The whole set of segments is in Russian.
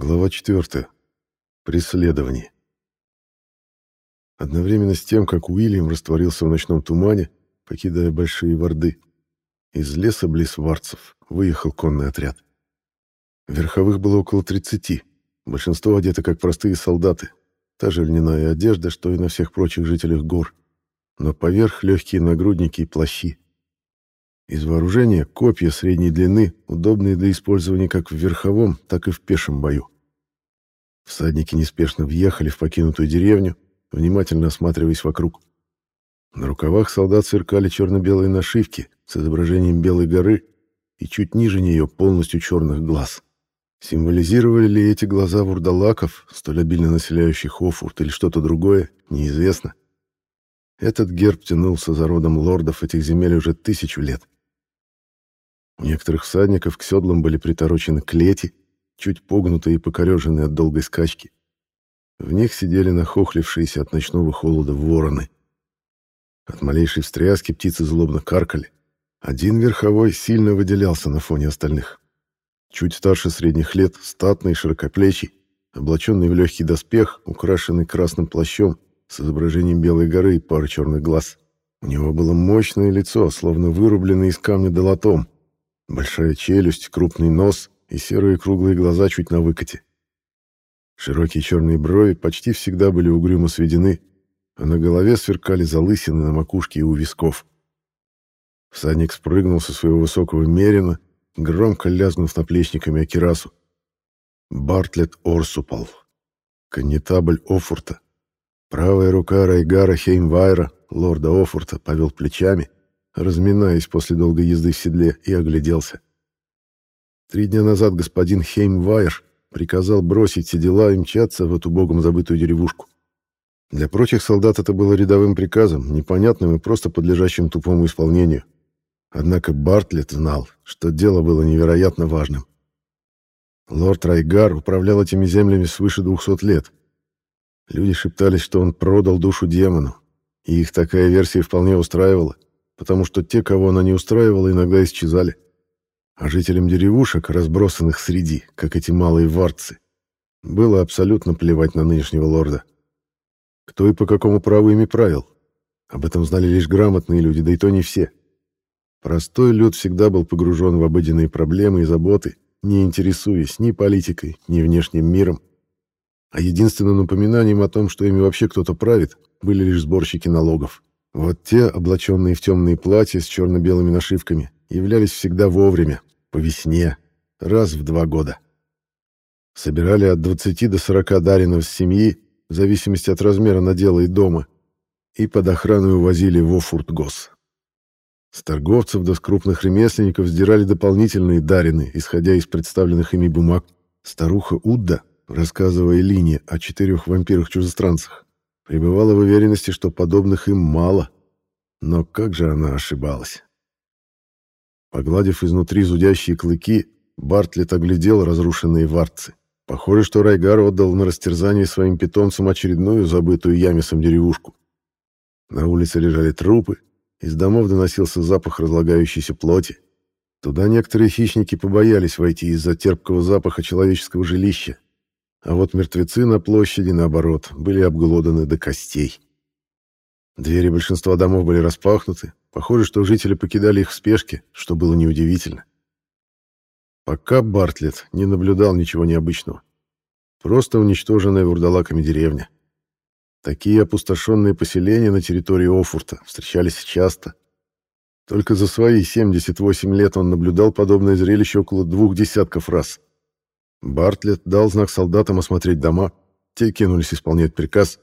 Глава 4. Преследование. Одновременно с тем, как Уильям растворился в ночном тумане, покидая большие ворды, из леса близ Варцев выехал конный отряд. Верховых было около 30, большинство одеты как простые солдаты, та же льняная одежда, что и на всех прочих жителях гор, но поверх легкие нагрудники и плащи. Из вооружения копья средней длины, удобные для использования как в верховом, так и в пешем бою. Всадники неспешно въехали в покинутую деревню, внимательно осматриваясь вокруг. На рукавах солдат сверкали черно-белые нашивки с изображением Белой горы и чуть ниже нее полностью черных глаз. Символизировали ли эти глаза вурдалаков, столь обильно населяющих Офурт, или что-то другое, неизвестно. Этот герб тянулся за родом лордов этих земель уже тысячу лет. У некоторых всадников к седлам были приторочены клети, чуть погнутые и покореженные от долгой скачки. В них сидели нахохлившиеся от ночного холода вороны. От малейшей встряски птицы злобно каркали. Один верховой сильно выделялся на фоне остальных. Чуть старше средних лет, статный, широкоплечий, облаченный в легкий доспех, украшенный красным плащом с изображением Белой горы и пары черных глаз. У него было мощное лицо, словно вырубленное из камня долотом, Большая челюсть, крупный нос и серые круглые глаза чуть на выкате. Широкие черные брови почти всегда были угрюмо сведены, а на голове сверкали залысины на макушке и у висков. Всадник спрыгнул со своего высокого мерина, громко лязгнув наплечниками о кирасу. Бартлет Орсупал, коннетабль Офурта. Правая рука Райгара Хеймвайра, лорда Офурта, повел плечами, разминаясь после долгой езды в седле, и огляделся. Три дня назад господин Хеймвайер приказал бросить все дела и мчаться в эту богом забытую деревушку. Для прочих солдат это было рядовым приказом, непонятным и просто подлежащим тупому исполнению. Однако Бартлетт знал, что дело было невероятно важным. Лорд Райгар управлял этими землями свыше двухсот лет. Люди шептались, что он продал душу демону, и их такая версия вполне устраивала потому что те, кого она не устраивала, иногда исчезали. А жителям деревушек, разбросанных среди, как эти малые варцы, было абсолютно плевать на нынешнего лорда. Кто и по какому праву ими правил? Об этом знали лишь грамотные люди, да и то не все. Простой люд всегда был погружен в обыденные проблемы и заботы, не интересуясь ни политикой, ни внешним миром. А единственным напоминанием о том, что ими вообще кто-то правит, были лишь сборщики налогов. Вот те, облаченные в темные платья с черно-белыми нашивками, являлись всегда вовремя, по весне, раз в два года. Собирали от 20 до 40 даринов с семьи, в зависимости от размера надела и дома, и под охраной увозили в Офуртгос. С торговцев до крупных ремесленников сдирали дополнительные дарины, исходя из представленных ими бумаг. Старуха Удда, рассказывая Лине о четырех вампирах-чужестранцах, пребывала в уверенности, что подобных им мало. Но как же она ошибалась? Погладив изнутри зудящие клыки, Бартлет оглядел разрушенные варцы. Похоже, что Райгар отдал на растерзание своим питомцам очередную забытую ямисом деревушку. На улице лежали трупы, из домов доносился запах разлагающейся плоти. Туда некоторые хищники побоялись войти из-за терпкого запаха человеческого жилища, а вот мертвецы на площади, наоборот, были обглоданы до костей. Двери большинства домов были распахнуты. Похоже, что жители покидали их в спешке, что было неудивительно. Пока Бартлет не наблюдал ничего необычного. Просто уничтоженная вурдалаками деревня. Такие опустошенные поселения на территории Офурта встречались часто. Только за свои 78 лет он наблюдал подобное зрелище около двух десятков раз. Бартлетт дал знак солдатам осмотреть дома, те кинулись исполнять приказ.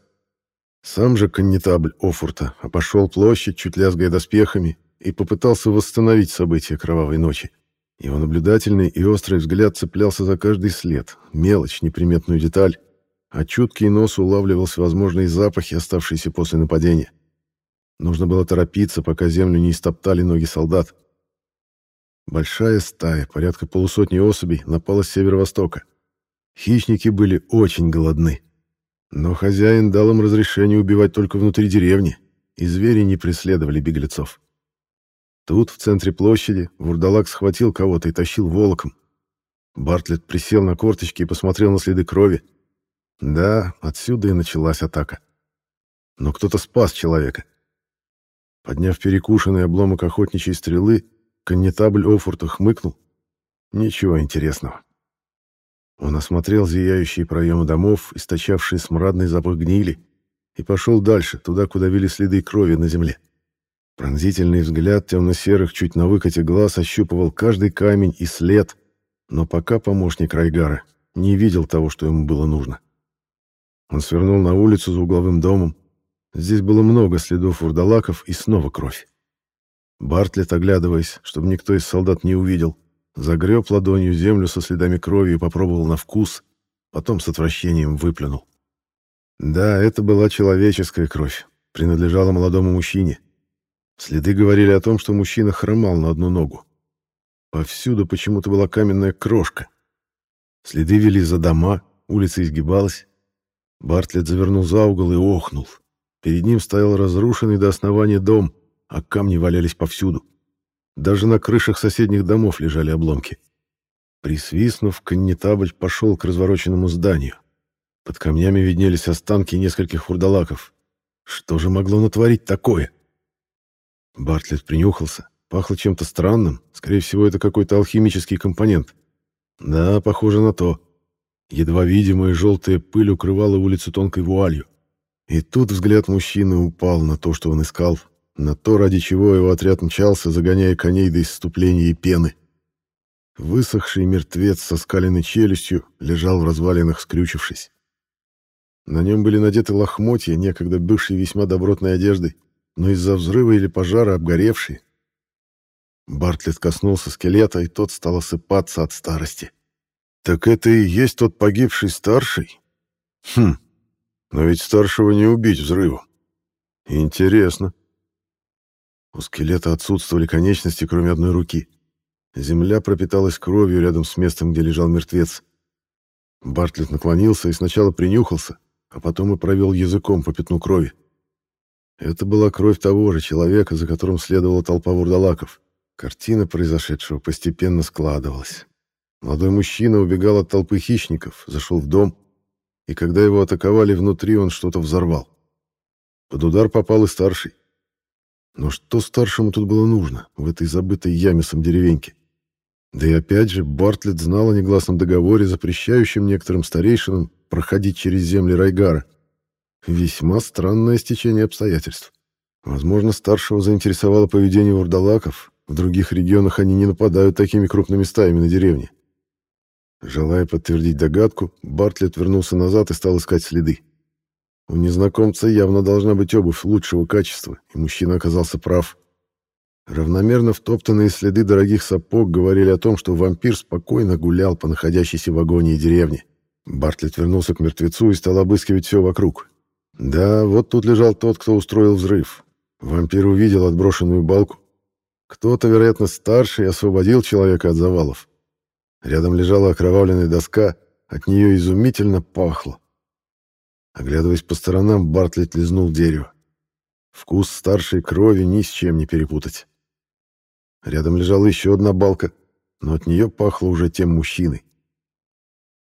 Сам же коннетабль Офурта обошел площадь, чуть лязгая доспехами, и попытался восстановить события кровавой ночи. Его наблюдательный и острый взгляд цеплялся за каждый след, мелочь, неприметную деталь, а чуткий нос улавливал всевозможные запахи, оставшиеся после нападения. Нужно было торопиться, пока землю не истоптали ноги солдат. Большая стая, порядка полусотни особей, напала с северо-востока. Хищники были очень голодны. Но хозяин дал им разрешение убивать только внутри деревни, и звери не преследовали беглецов. Тут, в центре площади, вурдалак схватил кого-то и тащил волоком. Бартлетт присел на корточки и посмотрел на следы крови. Да, отсюда и началась атака. Но кто-то спас человека. Подняв перекушенный обломок охотничьей стрелы, коннетабль Офурта хмыкнул. Ничего интересного. Он осмотрел зияющие проемы домов, источавшие смрадный запах гнили, и пошел дальше, туда, куда вели следы крови на земле. Пронзительный взгляд темно-серых чуть на выкате глаз ощупывал каждый камень и след, но пока помощник Райгара не видел того, что ему было нужно. Он свернул на улицу за угловым домом. Здесь было много следов урдалаков и снова кровь. Бартлет, оглядываясь, чтобы никто из солдат не увидел, загреб ладонью землю со следами крови и попробовал на вкус, потом с отвращением выплюнул. Да, это была человеческая кровь, принадлежала молодому мужчине. Следы говорили о том, что мужчина хромал на одну ногу. Повсюду почему-то была каменная крошка. Следы вели за дома, улица изгибалась. Бартлет завернул за угол и охнул. Перед ним стоял разрушенный до основания дом, а камни валялись повсюду. Даже на крышах соседних домов лежали обломки. Присвистнув, коннетабль пошел к развороченному зданию. Под камнями виднелись останки нескольких фурдалаков. Что же могло натворить такое? Бартлетт принюхался. Пахло чем-то странным. Скорее всего, это какой-то алхимический компонент. Да, похоже на то. Едва видимая желтая пыль укрывала улицу тонкой вуалью. И тут взгляд мужчины упал на то, что он искал, на то, ради чего его отряд мчался, загоняя коней до исступления и пены. Высохший мертвец со скаленной челюстью лежал в развалинах, скрючившись. На нем были надеты лохмотья, некогда бывшие весьма добротной одеждой, но из-за взрыва или пожара обгоревшие. Бартлетт коснулся скелета, и тот стал осыпаться от старости. «Так это и есть тот погибший старший? Хм, но ведь старшего не убить взрывом. Интересно». У скелета отсутствовали конечности, кроме одной руки. Земля пропиталась кровью рядом с местом, где лежал мертвец. Бартлетт наклонился и сначала принюхался, а потом и провел языком по пятну крови. Это была кровь того же человека, за которым следовала толпа вурдалаков. Картина произошедшего постепенно складывалась. Молодой мужчина убегал от толпы хищников, зашел в дом, и когда его атаковали внутри, он что-то взорвал. Под удар попал и старший. Но что старшему тут было нужно, в этой забытой ямесом деревеньке? Да и опять же, Бартлетт знал о негласном договоре, запрещающем некоторым старейшинам проходить через земли Райгара. Весьма странное стечение обстоятельств. Возможно, старшего заинтересовало поведение вурдалаков. В других регионах они не нападают такими крупными стаями на деревни. Желая подтвердить догадку, Бартлетт вернулся назад и стал искать следы. У незнакомца явно должна быть обувь лучшего качества, и мужчина оказался прав. Равномерно втоптанные следы дорогих сапог говорили о том, что вампир спокойно гулял по находящейся в агонии деревне. Бартлетт вернулся к мертвецу и стал обыскивать все вокруг. Да, вот тут лежал тот, кто устроил взрыв. Вампир увидел отброшенную балку. Кто-то, вероятно, старший, освободил человека от завалов. Рядом лежала окровавленная доска, от нее изумительно пахло. Оглядываясь по сторонам, Бартлетт лизнул дерево. Вкус старшей крови ни с чем не перепутать. Рядом лежала еще одна балка, но от нее пахло уже тем мужчиной.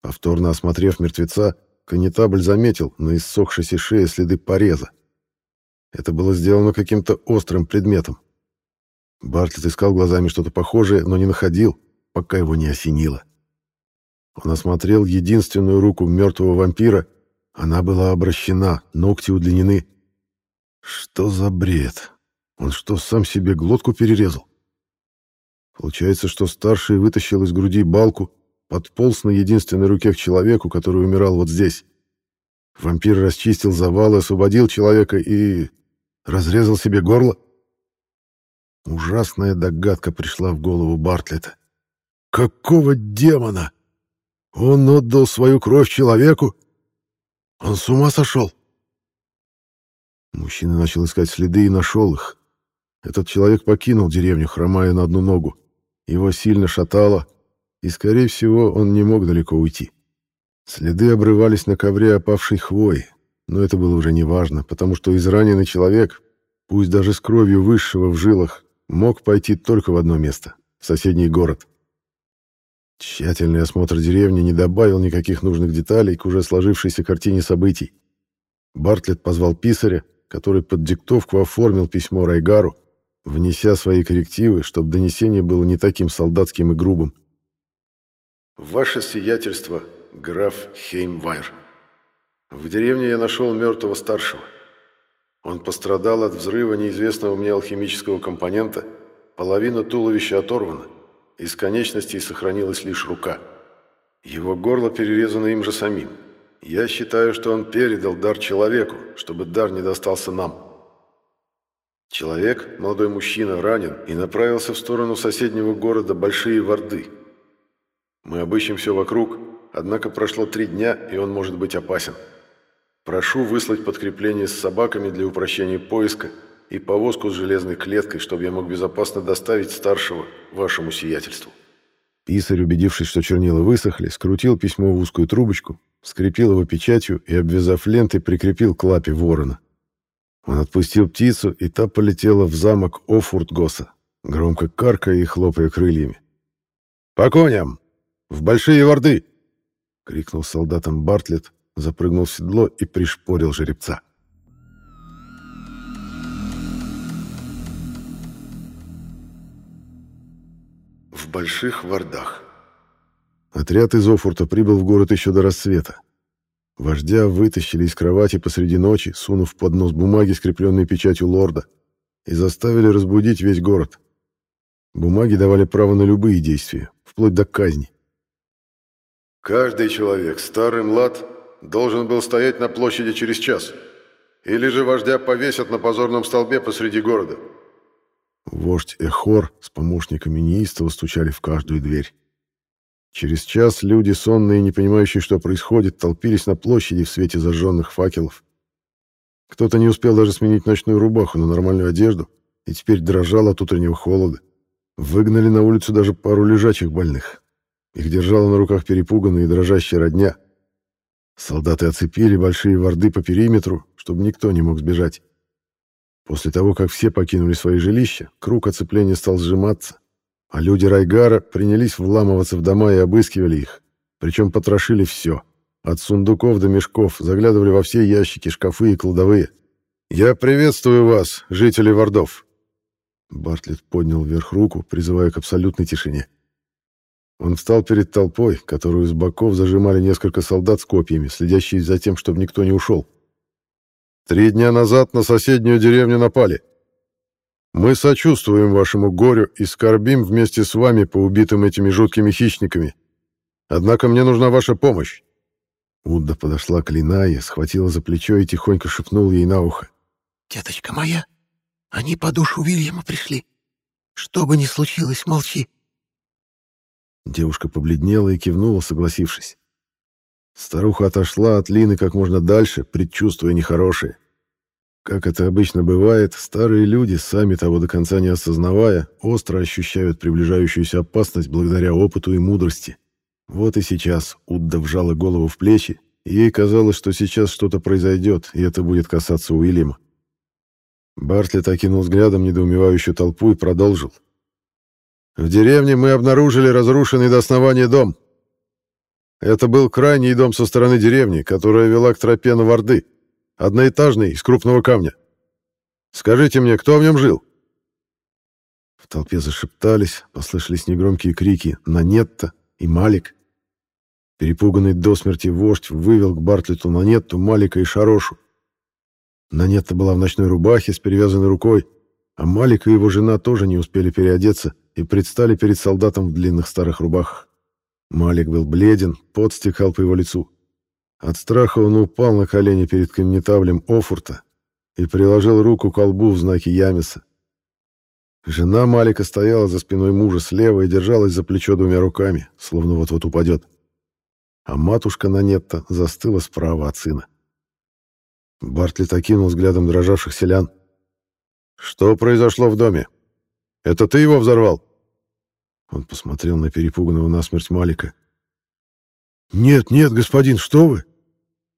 Повторно осмотрев мертвеца, Конетабль заметил на иссохшейся шее следы пореза. Это было сделано каким-то острым предметом. Бартлетт искал глазами что-то похожее, но не находил, пока его не осенило. Он осмотрел единственную руку мертвого вампира. Она была обращена, ногти удлинены. Что за бред? Он что, сам себе глотку перерезал? Получается, что старший вытащил из груди балку, подполз на единственной руке к человеку, который умирал вот здесь. Вампир расчистил завал, освободил человека и... разрезал себе горло. Ужасная догадка пришла в голову Бартлета. Какого демона? Он отдал свою кровь человеку? Он с ума сошел? Мужчина начал искать следы и нашел их. Этот человек покинул деревню, хромая на одну ногу. Его сильно шатало, и, скорее всего, он не мог далеко уйти. Следы обрывались на ковре опавшей хвои, но это было уже неважно, потому что израненный человек, пусть даже с кровью высшего в жилах, мог пойти только в одно место — в соседний город. Тщательный осмотр деревни не добавил никаких нужных деталей к уже сложившейся картине событий. Бартлетт позвал писаря, который под диктовку оформил письмо Райгару, внеся свои коррективы, чтобы донесение было не таким солдатским и грубым. «Ваше сиятельство, граф Хеймвайр. В деревне я нашел мертвого старшего. Он пострадал от взрыва неизвестного мне алхимического компонента, половина туловища оторвана, из конечностей сохранилась лишь рука. Его горло перерезано им же самим. Я считаю, что он передал дар человеку, чтобы дар не достался нам». Человек, молодой мужчина, ранен и направился в сторону соседнего города Большие Ворды. Мы обыщем все вокруг, однако прошло три дня, и он может быть опасен. Прошу выслать подкрепление с собаками для упрощения поиска и повозку с железной клеткой, чтобы я мог безопасно доставить старшего вашему сиятельству». Писарь, убедившись, что чернила высохли, скрутил письмо в узкую трубочку, скрепил его печатью и, обвязав лентой, прикрепил к лапе ворона. Он отпустил птицу, и та полетела в замок Офуртгоса, громко каркая и хлопая крыльями. «По коням! В большие ворды!» — крикнул солдатам Бартлетт, запрыгнул в седло и пришпорил жеребца. В больших вардах. Отряд из Офурта прибыл в город еще до рассвета. Вождя вытащили из кровати посреди ночи, сунув под нос бумаги, скрепленные печатью лорда, и заставили разбудить весь город. Бумаги давали право на любые действия, вплоть до казни. Каждый человек, старый млад, должен был стоять на площади через час. Или же вождя повесят на позорном столбе посреди города. Вождь Эхор с помощниками неистово стучали в каждую дверь. Через час люди, сонные и не понимающие, что происходит, толпились на площади в свете зажженных факелов. Кто-то не успел даже сменить ночную рубаху на нормальную одежду и теперь дрожал от утреннего холода. Выгнали на улицу даже пару лежачих больных. Их держала на руках перепуганная и дрожащая родня. Солдаты оцепили большие ворды по периметру, чтобы никто не мог сбежать. После того, как все покинули свои жилища, круг оцепления стал сжиматься, а люди Райгара принялись вламываться в дома и обыскивали их. Причем потрошили все. От сундуков до мешков, заглядывали во все ящики, шкафы и кладовые. «Я приветствую вас, жители Вардов!» Бартлетт поднял вверх руку, призывая к абсолютной тишине. Он встал перед толпой, которую с боков зажимали несколько солдат с копьями, следящие за тем, чтобы никто не ушел. «Три дня назад на соседнюю деревню напали. Мы сочувствуем вашему горю и скорбим вместе с вами по убитым этими жуткими хищниками. Однако мне нужна ваша помощь. Удда подошла к Линае, схватила за плечо и тихонько шепнула ей на ухо. «Деточка моя, они по душу Вильяма пришли. Что бы ни случилось, молчи». Девушка побледнела и кивнула, согласившись. Старуха отошла от Лины как можно дальше, предчувствуя нехорошее. Как это обычно бывает, старые люди, сами того до конца не осознавая, остро ощущают приближающуюся опасность благодаря опыту и мудрости. Вот и сейчас Удда вжала голову в плечи, и ей казалось, что сейчас что-то произойдет, и это будет касаться Уильяма. Бартлетт окинул взглядом недоумевающую толпу и продолжил. «В деревне мы обнаружили разрушенный до основания дом. Это был крайний дом со стороны деревни, которая вела к тропе на Варды. Одноэтажный, из крупного камня. Скажите мне, кто в нем жил?» В толпе зашептались, послышались негромкие крики «Нанетта» и «Малик». Перепуганный до смерти вождь вывел к Бартлету Нанетту, Малика и Шарошу. Нанетта была в ночной рубахе с перевязанной рукой, а Малик и его жена тоже не успели переодеться и предстали перед солдатом в длинных старых рубахах. Малик был бледен, пот стекал по его лицу. От страха он упал на колени перед коннетаблем Офурта и приложил руку к колбу в знаке Ямиса. Жена Малика стояла за спиной мужа слева и держалась за плечо двумя руками, словно вот-вот упадет. А матушка Нанетта застыла справа от сына. Бартлетт окинул взглядом дрожавших селян. «Что произошло в доме? Это ты его взорвал?» Он посмотрел на перепуганного насмерть Малика. «Нет, нет, господин, что вы?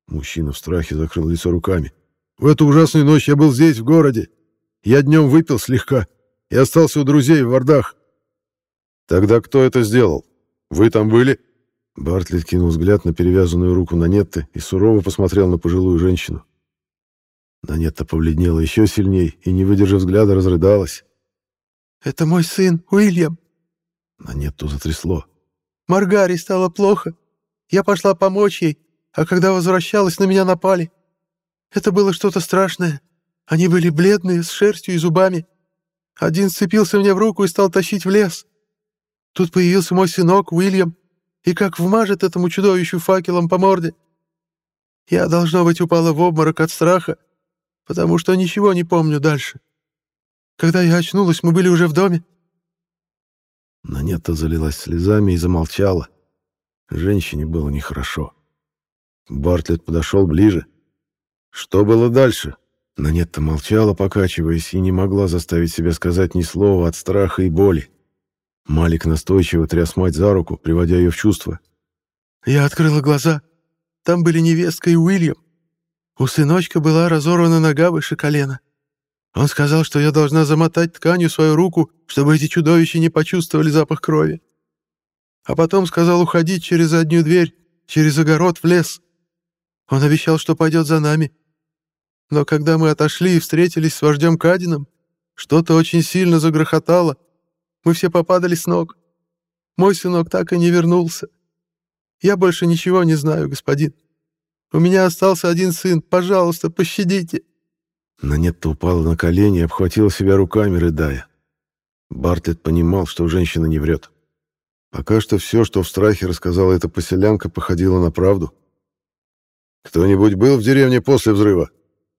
Мужчина в страхе закрыл лицо руками. «В эту ужасную ночь я был здесь, в городе. Я днем выпил слегка и остался у друзей в Вардах». «Тогда кто это сделал? Вы там были?» Бартлетт кинул взгляд на перевязанную руку Нанетты и сурово посмотрел на пожилую женщину. Нанетта побледнела еще сильней и, не выдержав взгляда, разрыдалась. «Это мой сын, Уильям!» Нанетту затрясло. «Маргари стало плохо. Я пошла помочь ей, а когда возвращалась, на меня напали. Это было что-то страшное. Они были бледные, с шерстью и зубами. Один сцепился мне в руку и стал тащить в лес. Тут появился мой сынок, Уильям, и как вмажет этому чудовищу факелом по морде. Я, должно быть, упала в обморок от страха, потому что ничего не помню дальше. Когда я очнулась, мы были уже в доме. Нанетта залилась слезами и замолчала. Женщине было нехорошо. Бартлетт подошел ближе. Что было дальше? Нанетта молчала, покачиваясь, и не могла заставить себя сказать ни слова от страха и боли. Малик настойчиво тряс мать за руку, приводя ее в чувство. Я открыла глаза. Там были невестка и Уильям. У сыночка была разорвана нога выше колена. Он сказал, что я должна замотать тканью свою руку, чтобы эти чудовища не почувствовали запах крови. А потом сказал уходить через заднюю дверь, через огород в лес. Он обещал, что пойдет за нами. Но когда мы отошли и встретились с вождем Кадином, что-то очень сильно загрохотало. Мы все попадали с ног. Мой сынок так и не вернулся. Я больше ничего не знаю, господин. У меня остался один сын. Пожалуйста, пощадите». Нанетта упала на колени и обхватила себя руками, рыдая. Бартлетт понимал, что женщина не врет. Пока что все, что в страхе рассказала эта поселянка, походило на правду. «Кто-нибудь был в деревне после взрыва?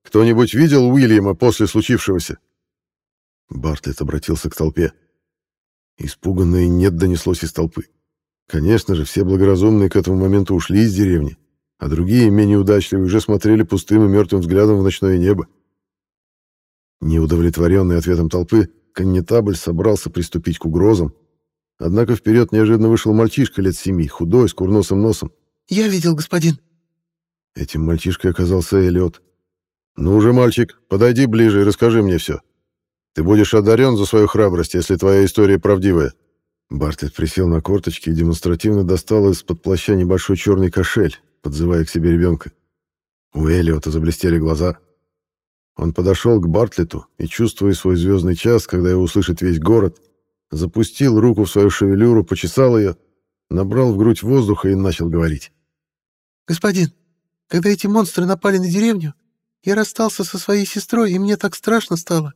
Кто-нибудь видел Уильяма после случившегося?» Бартлетт обратился к толпе. Испуганное «нет» донеслось из толпы. Конечно же, все благоразумные к этому моменту ушли из деревни, а другие, менее удачливые, уже смотрели пустым и мертвым взглядом в ночное небо. Неудовлетворенный ответом толпы, коннетабль собрался приступить к угрозам, однако вперед неожиданно вышел мальчишка лет семи, худой, с курносым носом. «Я видел, господин». Этим мальчишкой оказался Эллиот. «Ну уже, мальчик, подойди ближе и расскажи мне все. Ты будешь одарен за свою храбрость, если твоя история правдивая». Бартлетт присел на корточки и демонстративно достал из-под плаща небольшой черный кошель, подзывая к себе ребенка. У Эллиота заблестели глаза. Он подошел к Бартлету и, чувствуя свой звездный час, когда его услышит весь город, запустил руку в свою шевелюру, почесал ее, набрал в грудь воздуха и начал говорить. «Господин, когда эти монстры напали на деревню, я расстался со своей сестрой, и мне так страшно стало,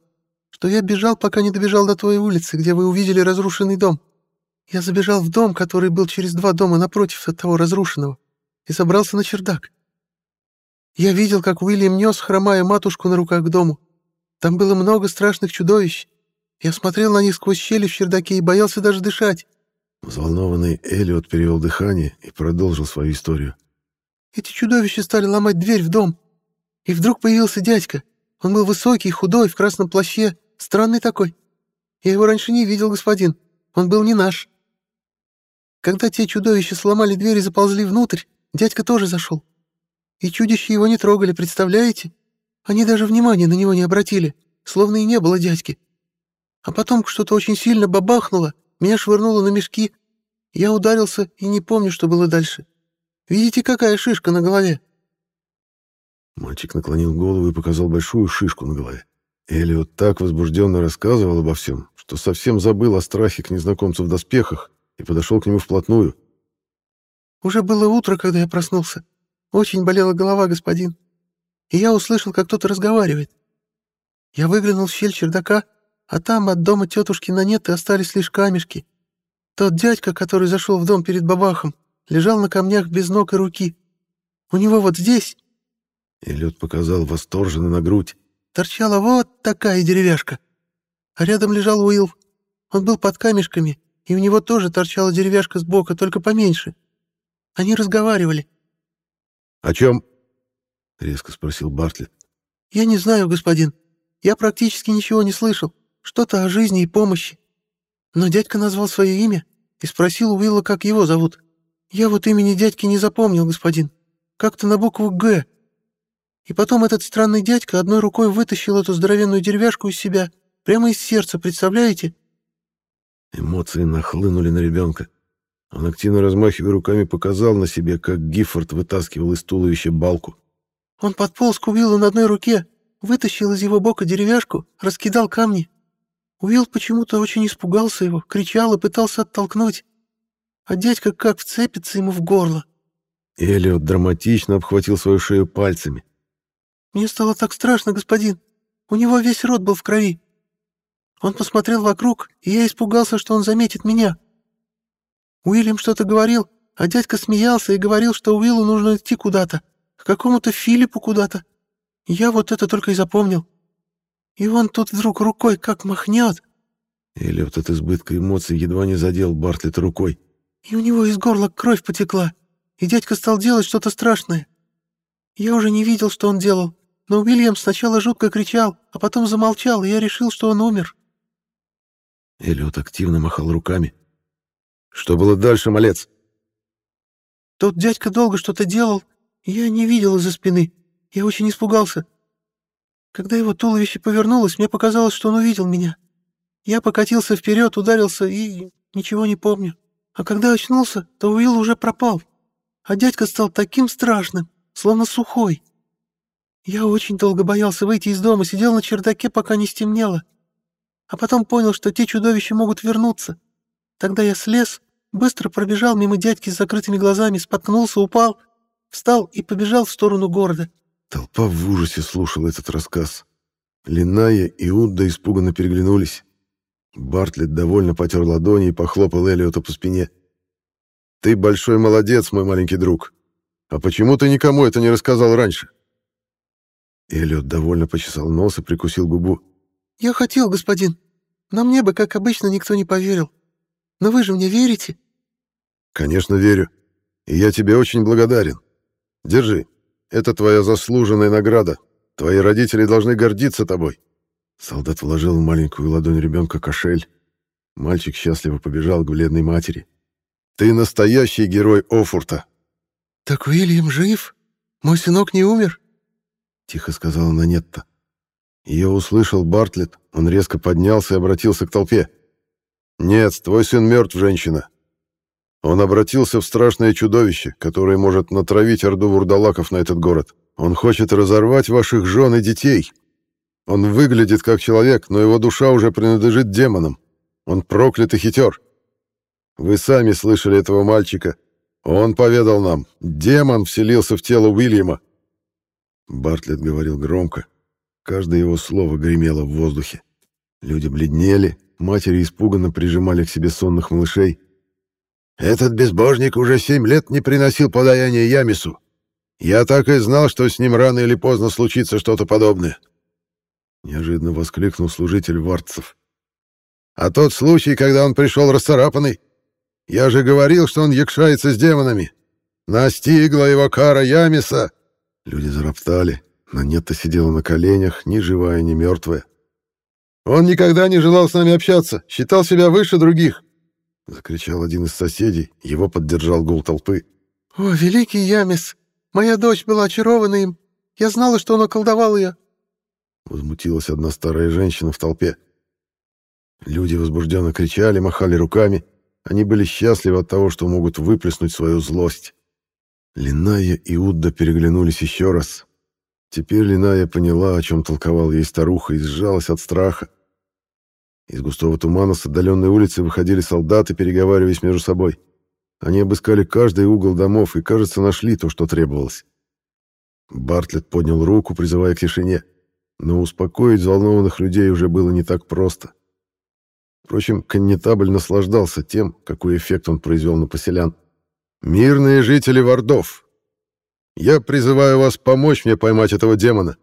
что я бежал, пока не добежал до твоей улицы, где вы увидели разрушенный дом. Я забежал в дом, который был через два дома напротив от того разрушенного, и собрался на чердак. Я видел, как Уильям нес, хромая матушку на руках к дому. Там было много страшных чудовищ. Я смотрел на них сквозь щели в чердаке и боялся даже дышать. Взволнованный Эллиот перевел дыхание и продолжил свою историю. Эти чудовища стали ломать дверь в дом. И вдруг появился дядька. Он был высокий, худой, в красном плаще, странный такой. Я его раньше не видел, господин. Он был не наш. Когда те чудовища сломали дверь и заползли внутрь, дядька тоже зашел. И чудища его не трогали, представляете? Они даже внимания на него не обратили, словно и не было дядьки. А потом что-то очень сильно бабахнуло, меня швырнуло на мешки. Я ударился и не помню, что было дальше. Видите, какая шишка на голове?» Мальчик наклонил голову и показал большую шишку на голове. Элиот так возбужденно рассказывал обо всем, что совсем забыл о страхе к незнакомцу в доспехах и подошел к нему вплотную. «Уже было утро, когда я проснулся. Очень болела голова, господин. И я услышал, как кто-то разговаривает. Я выглянул в щель чердака, а там от дома тетушки на нет и остались лишь камешки. Тот дядька, который зашел в дом перед бабахом, лежал на камнях без ног и руки. У него вот здесь...» Эллиот показал восторженно на грудь. «Торчала вот такая деревяшка. А рядом лежал Уилл. Он был под камешками, и у него тоже торчала деревяшка сбоку, только поменьше. Они разговаривали. «О чем?» — резко спросил Бартлетт. «Я не знаю, господин. Я практически ничего не слышал. Что-то о жизни и помощи. Но дядька назвал свое имя и спросил Уилла, как его зовут. Я вот имени дядьки не запомнил, господин. Как-то на букву «Г». И потом этот странный дядька одной рукой вытащил эту здоровенную деревяшку из себя, прямо из сердца, представляете?» Эмоции нахлынули на ребенка. Он, активно размахивая руками, показал на себе, как Гиффорд вытаскивал из туловища балку. «Он подполз к Уиллу на одной руке, вытащил из его бока деревяшку, раскидал камни. Уилл почему-то очень испугался его, кричал и пытался оттолкнуть. А дядька как вцепится ему в горло. Элиот драматично обхватил свою шею пальцами. «Мне стало так страшно, господин. У него весь рот был в крови. Он посмотрел вокруг, и я испугался, что он заметит меня. Уильям что-то говорил, а дядька смеялся и говорил, что Уиллу нужно идти куда-то, к какому-то Филиппу куда-то. Я вот это только и запомнил. И он тут вдруг рукой как махнет. Эллиот от избытка эмоций едва не задел Бартлетт рукой. И у него из горла кровь потекла, и дядька стал делать что-то страшное. Я уже не видел, что он делал, но Уильям сначала жутко кричал, а потом замолчал, и я решил, что он умер. Эллиот активно махал руками. «Что было дальше, малец?» «Тот дядька долго что-то делал, и я не видел из-за спины. Я очень испугался. Когда его туловище повернулось, мне показалось, что он увидел меня. Я покатился вперед, ударился и ничего не помню. А когда очнулся, то Уилл уже пропал. А дядька стал таким страшным, словно сухой. Я очень долго боялся выйти из дома, сидел на чердаке, пока не стемнело. А потом понял, что те чудовища могут вернуться. Тогда я слез, быстро пробежал мимо дядьки с закрытыми глазами, споткнулся, упал, встал и побежал в сторону города. Толпа в ужасе слушала этот рассказ. Линая и Удда испуганно переглянулись. Бартлетт довольно потер ладони и похлопал Элиота по спине. «Ты большой молодец, мой маленький друг. А почему ты никому это не рассказал раньше?» Элиот довольно почесал нос и прикусил губу. «Я хотел, господин. Но мне бы, как обычно, никто не поверил. Но вы же мне верите?» «Конечно, верю. И я тебе очень благодарен. Держи, это твоя заслуженная награда. Твои родители должны гордиться тобой». Солдат вложил в маленькую ладонь ребенка кошель. Мальчик счастливо побежал к бледной матери. «Ты настоящий герой Офурта!» «Так Уильям жив? Мой сынок не умер?» Тихо сказала Нанетта. Ее услышал Бартлетт, он резко поднялся и обратился к толпе. «Нет, твой сын мертв, женщина. Он обратился в страшное чудовище, которое может натравить орду вурдалаков на этот город. Он хочет разорвать ваших жен и детей. Он выглядит как человек, но его душа уже принадлежит демонам. Он проклят и хитер. Вы сами слышали этого мальчика. Он поведал нам, демон вселился в тело Уильяма. Бартлетт говорил громко. Каждое его слово гремело в воздухе. Люди бледнели, матери испуганно прижимали к себе сонных малышей. Этот безбожник уже семь лет не приносил подаяние Ямису. Я так и знал, что с ним рано или поздно случится что-то подобное. Неожиданно воскликнул служитель Вартцев. А тот случай, когда он пришел расцарапанный, я же говорил, что он якшается с демонами. Настигла его кара Ямиса. Люди зароптали. Нанетта сидела на коленях, ни живая, ни мертвая. Он никогда не желал с нами общаться, считал себя выше других. — закричал один из соседей. Его поддержал гул толпы. «О, великий Ямис! Моя дочь была очарована им. Я знала, что он околдовал ее!» Возмутилась одна старая женщина в толпе. Люди возбужденно кричали, махали руками. Они были счастливы от того, что могут выплеснуть свою злость. Линая и Удда переглянулись еще раз. Теперь Линая поняла, о чем толковал ей старуха, и сжалась от страха. Из густого тумана с отдаленной улицы выходили солдаты, переговариваясь между собой. Они обыскали каждый угол домов и, кажется, нашли то, что требовалось. Бартлетт поднял руку, призывая к тишине, но успокоить взволнованных людей уже было не так просто. Впрочем, коннетабль наслаждался тем, какой эффект он произвел на поселян. «Мирные жители Вардов, я призываю вас помочь мне поймать этого демона.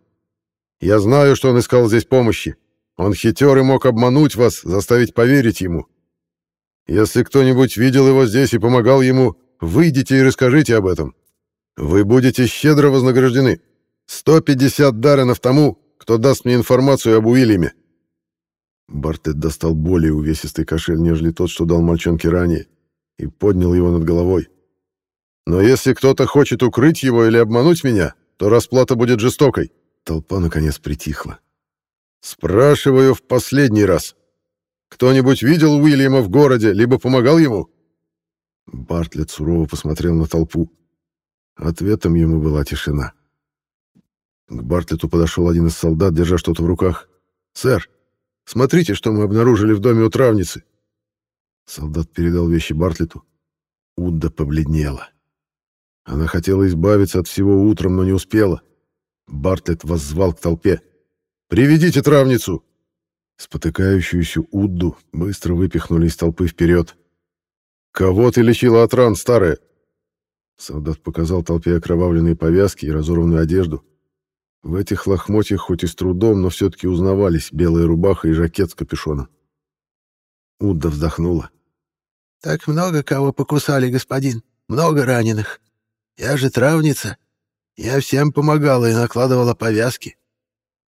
Я знаю, что он искал здесь помощи. Он хитер и мог обмануть вас, заставить поверить ему. Если кто-нибудь видел его здесь и помогал ему, выйдите и расскажите об этом. Вы будете щедро вознаграждены. 150 даренов тому, кто даст мне информацию об Уильяме». Бартет достал более увесистый кошель, нежели тот, что дал мальчонке ранее, и поднял его над головой. «Но если кто-то хочет укрыть его или обмануть меня, то расплата будет жестокой». Толпа, наконец, притихла. Спрашиваю в последний раз. Кто-нибудь видел Уильяма в городе, либо помогал ему? Бартлетт сурово посмотрел на толпу. Ответом ему была тишина. К Бартлету подошел один из солдат, держа что-то в руках. «Сэр, смотрите, что мы обнаружили в доме у травницы!» Солдат передал вещи Бартлету. Удда побледнела. Она хотела избавиться от всего утром, но не успела. Бартлетт воззвал к толпе. «Приведите травницу!» Спотыкающуюся Удду быстро выпихнули из толпы вперед. «Кого ты лечила от ран, старая?» Солдат показал толпе окровавленные повязки и разорванную одежду. В этих лохмотьях хоть и с трудом, но все-таки узнавались белая рубаха и жакет с капюшоном. Удда вздохнула. «Так много кого покусали, господин. Много раненых. Я же травница. Я всем помогала и накладывала повязки.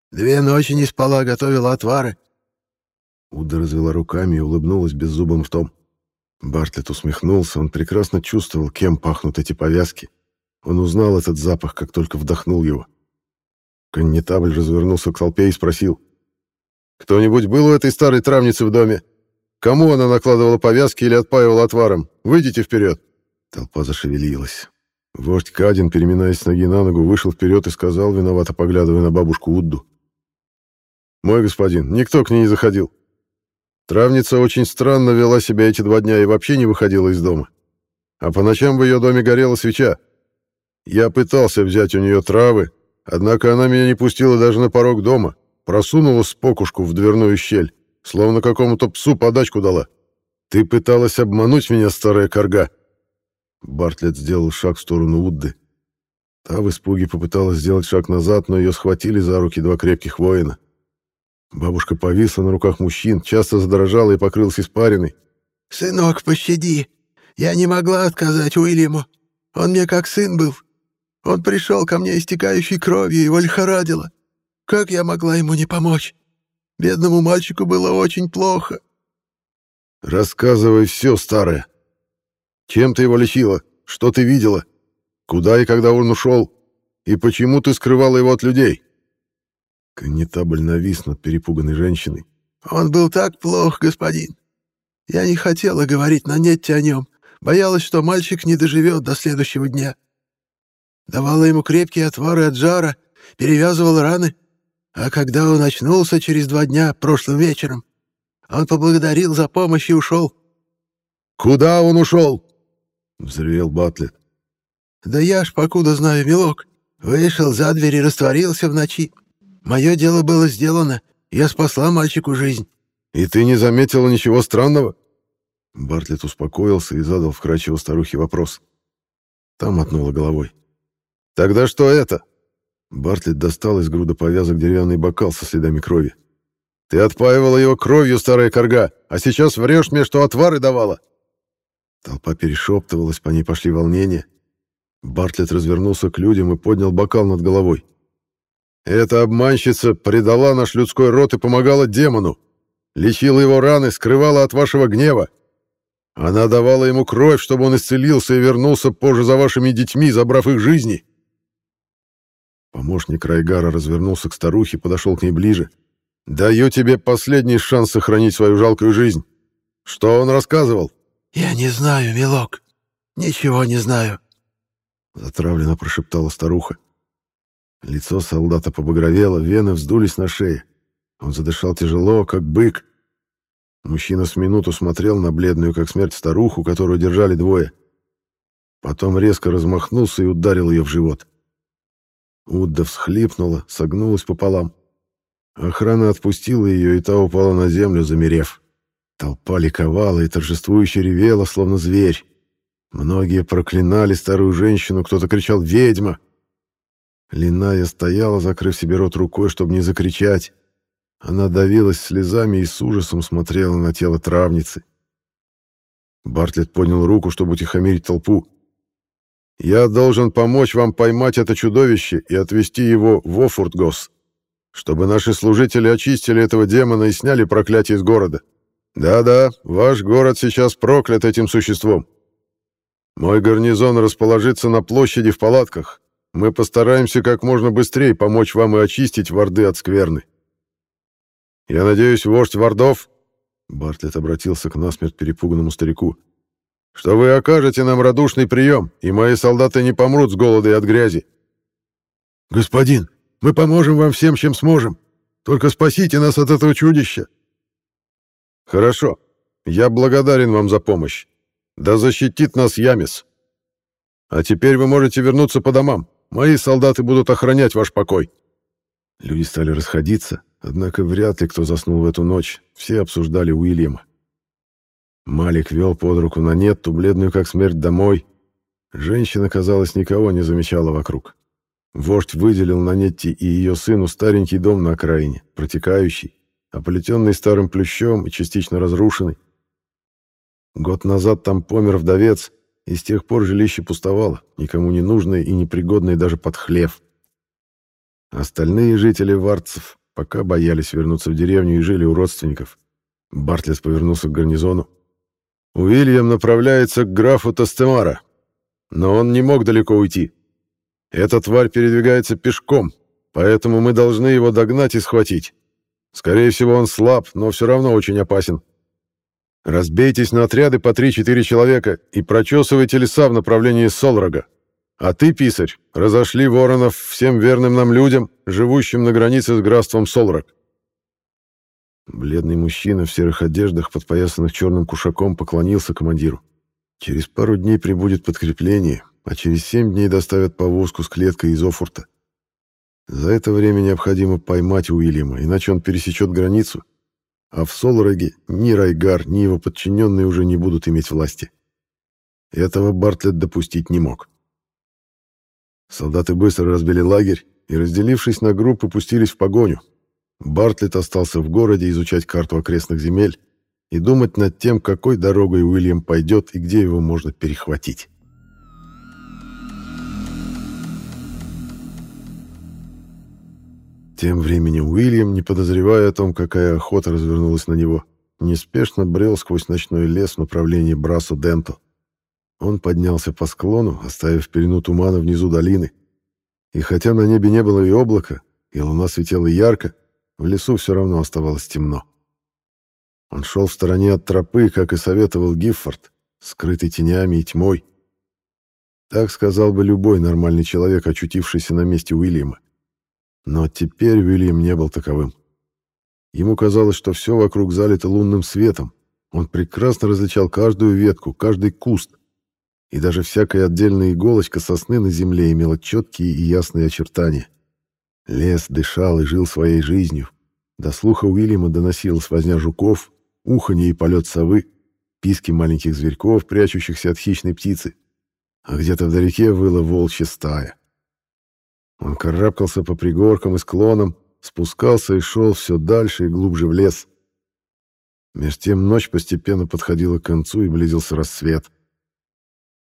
Две ночи не спала, готовила отвары. Уда развела руками и улыбнулась беззубым ртом. Бартлетт усмехнулся, он прекрасно чувствовал, кем пахнут эти повязки. Он узнал этот запах, как только вдохнул его. Коннетабль развернулся к толпе и спросил. «Кто-нибудь был у этой старой травницы в доме? Кому она накладывала повязки или отпаивала отваром? Выйдите вперед!» Толпа зашевелилась. Вождь Кадин, переминаясь с ноги на ногу, вышел вперед и сказал, виновато поглядывая на бабушку Удду. «Мой господин, никто к ней не заходил. Травница очень странно вела себя эти два дня и вообще не выходила из дома. А по ночам в ее доме горела свеча. Я пытался взять у нее травы, однако она меня не пустила даже на порог дома, просунула спокушку в дверную щель, словно какому-то псу подачку дала. Ты пыталась обмануть меня, старая корга. Бартлетт сделал шаг в сторону Удды. Та в испуге попыталась сделать шаг назад, но ее схватили за руки два крепких воина. Бабушка повисла на руках мужчин, часто задрожала и покрылась испариной. «Сынок, пощади! Я не могла отказать Уильяму. Он мне как сын был. Он пришел ко мне истекающей кровью, его лихорадило. Как я могла ему не помочь? Бедному мальчику было очень плохо». «Рассказывай все, старое», чем ты его лечила? Что ты видела? Куда и когда он ушел? И почему ты скрывала его от людей?» Коннетабль навис над перепуганной женщиной. «Он был так плох, господин. Я не хотела говорить на нете о нем. Боялась, что мальчик не доживет до следующего дня. Давала ему крепкие отвары от жара, перевязывала раны. А когда он очнулся через два дня, прошлым вечером, он поблагодарил за помощь и ушел». «Куда он ушел?» — взревел Батлет. «Да я ж, покуда знаю, милок, вышел за дверь и растворился в ночи. Мое дело было сделано, я спасла мальчику жизнь». «И ты не заметила ничего странного?» Бартлет успокоился и задал вкрадчиво старухе вопрос. Там мотнула головой. «Тогда что это?» Бартлет достал из груда повязок деревянный бокал со следами крови. «Ты отпаивала его кровью, старая корга, а сейчас врешь мне, что отвары давала!» Толпа перешептывалась, по ней пошли волнения. Бартлетт развернулся к людям и поднял бокал над головой. «Эта обманщица предала наш людской род и помогала демону. Лечила его раны, скрывала от вашего гнева. Она давала ему кровь, чтобы он исцелился и вернулся позже за вашими детьми, забрав их жизни». Помощник Райгара развернулся к старухе, подошел к ней ближе. «Даю тебе последний шанс сохранить свою жалкую жизнь. Что он рассказывал?» «Я не знаю, милок. Ничего не знаю», — затравленно прошептала старуха. Лицо солдата побагровело, вены вздулись на шее. Он задышал тяжело, как бык. Мужчина с минуту смотрел на бледную, как смерть, старуху, которую держали двое. Потом резко размахнулся и ударил ее в живот. Удда всхлипнула, согнулась пополам. Охрана отпустила ее, и та упала на землю, замерев. Толпа ликовала и торжествующе ревела, словно зверь. Многие проклинали старую женщину, кто-то кричал «Ведьма!». Линая стояла, закрыв себе рот рукой, чтобы не закричать. Она давилась слезами и с ужасом смотрела на тело травницы. Бартлетт поднял руку, чтобы утихомирить толпу. «Я должен помочь вам поймать это чудовище и отвезти его в Офуртгос, чтобы наши служители очистили этого демона и сняли проклятие из города. Да-да, ваш город сейчас проклят этим существом. Мой гарнизон расположится на площади в палатках. Мы постараемся как можно быстрее помочь вам и очистить варды от скверны. Я надеюсь, вождь вардов...» Бартлетт обратился к насмерть перепуганному старику. Что вы окажете нам радушный прием, и мои солдаты не помрут с голода и от грязи. Господин, мы поможем вам всем, чем сможем. Только спасите нас от этого чудища. Хорошо. Я благодарен вам за помощь. Да защитит нас Ямис. А теперь вы можете вернуться по домам. Мои солдаты будут охранять ваш покой. Люди стали расходиться, однако вряд ли кто заснул в эту ночь. Все обсуждали Уильяма. Малик вел под руку на Нетту, бледную как смерть, домой. Женщина, казалось, никого не замечала вокруг. Вождь выделил на Нетти и ее сыну старенький дом на окраине, протекающий, оплетенный старым плющом и частично разрушенный. Год назад там помер вдовец, и с тех пор жилище пустовало, никому не нужное и непригодное даже под хлев. Остальные жители Варцев пока боялись вернуться в деревню и жили у родственников. Бартлес повернулся к гарнизону. «Уильям направляется к графу Тастемара, но он не мог далеко уйти. Эта тварь передвигается пешком, поэтому мы должны его догнать и схватить. Скорее всего, он слаб, но все равно очень опасен. Разбейтесь на отряды по 3-4 человека и прочесывайте леса в направлении Солрога. А ты, писарь, разошли воронов всем верным нам людям, живущим на границе с графством Солрог. Бледный мужчина в серых одеждах, подпоясанных черным кушаком, поклонился командиру. Через пару дней прибудет подкрепление, а через семь дней доставят повозку с клеткой из Офурта. За это время необходимо поймать Уильяма, иначе он пересечет границу а в Солроге ни Райгар, ни его подчиненные уже не будут иметь власти. Этого Бартлетт допустить не мог. Солдаты быстро разбили лагерь и, разделившись на группы, пустились в погоню. Бартлетт остался в городе изучать карту окрестных земель и думать над тем, какой дорогой Уильям пойдет и где его можно перехватить. Тем временем Уильям, не подозревая о том, какая охота развернулась на него, неспешно брел сквозь ночной лес в направлении Брасу-Денто. Он поднялся по склону, оставив пелену тумана внизу долины. И хотя на небе не было и облака, и луна светила ярко, в лесу все равно оставалось темно. Он шел в стороне от тропы, как и советовал Гиффорд, скрытый тенями и тьмой. Так сказал бы любой нормальный человек, очутившийся на месте Уильяма. Но теперь Уильям не был таковым. Ему казалось, что все вокруг залито лунным светом. Он прекрасно различал каждую ветку, каждый куст. И даже всякая отдельная иголочка сосны на земле имела четкие и ясные очертания. Лес дышал и жил своей жизнью. До слуха Уильяма доносилась возня жуков, уханье и полет совы, писки маленьких зверьков, прячущихся от хищной птицы. А где-то вдалеке выла волчья стая. Он карабкался по пригоркам и склонам, спускался и шел все дальше и глубже в лес. Меж тем ночь постепенно подходила к концу и близился рассвет.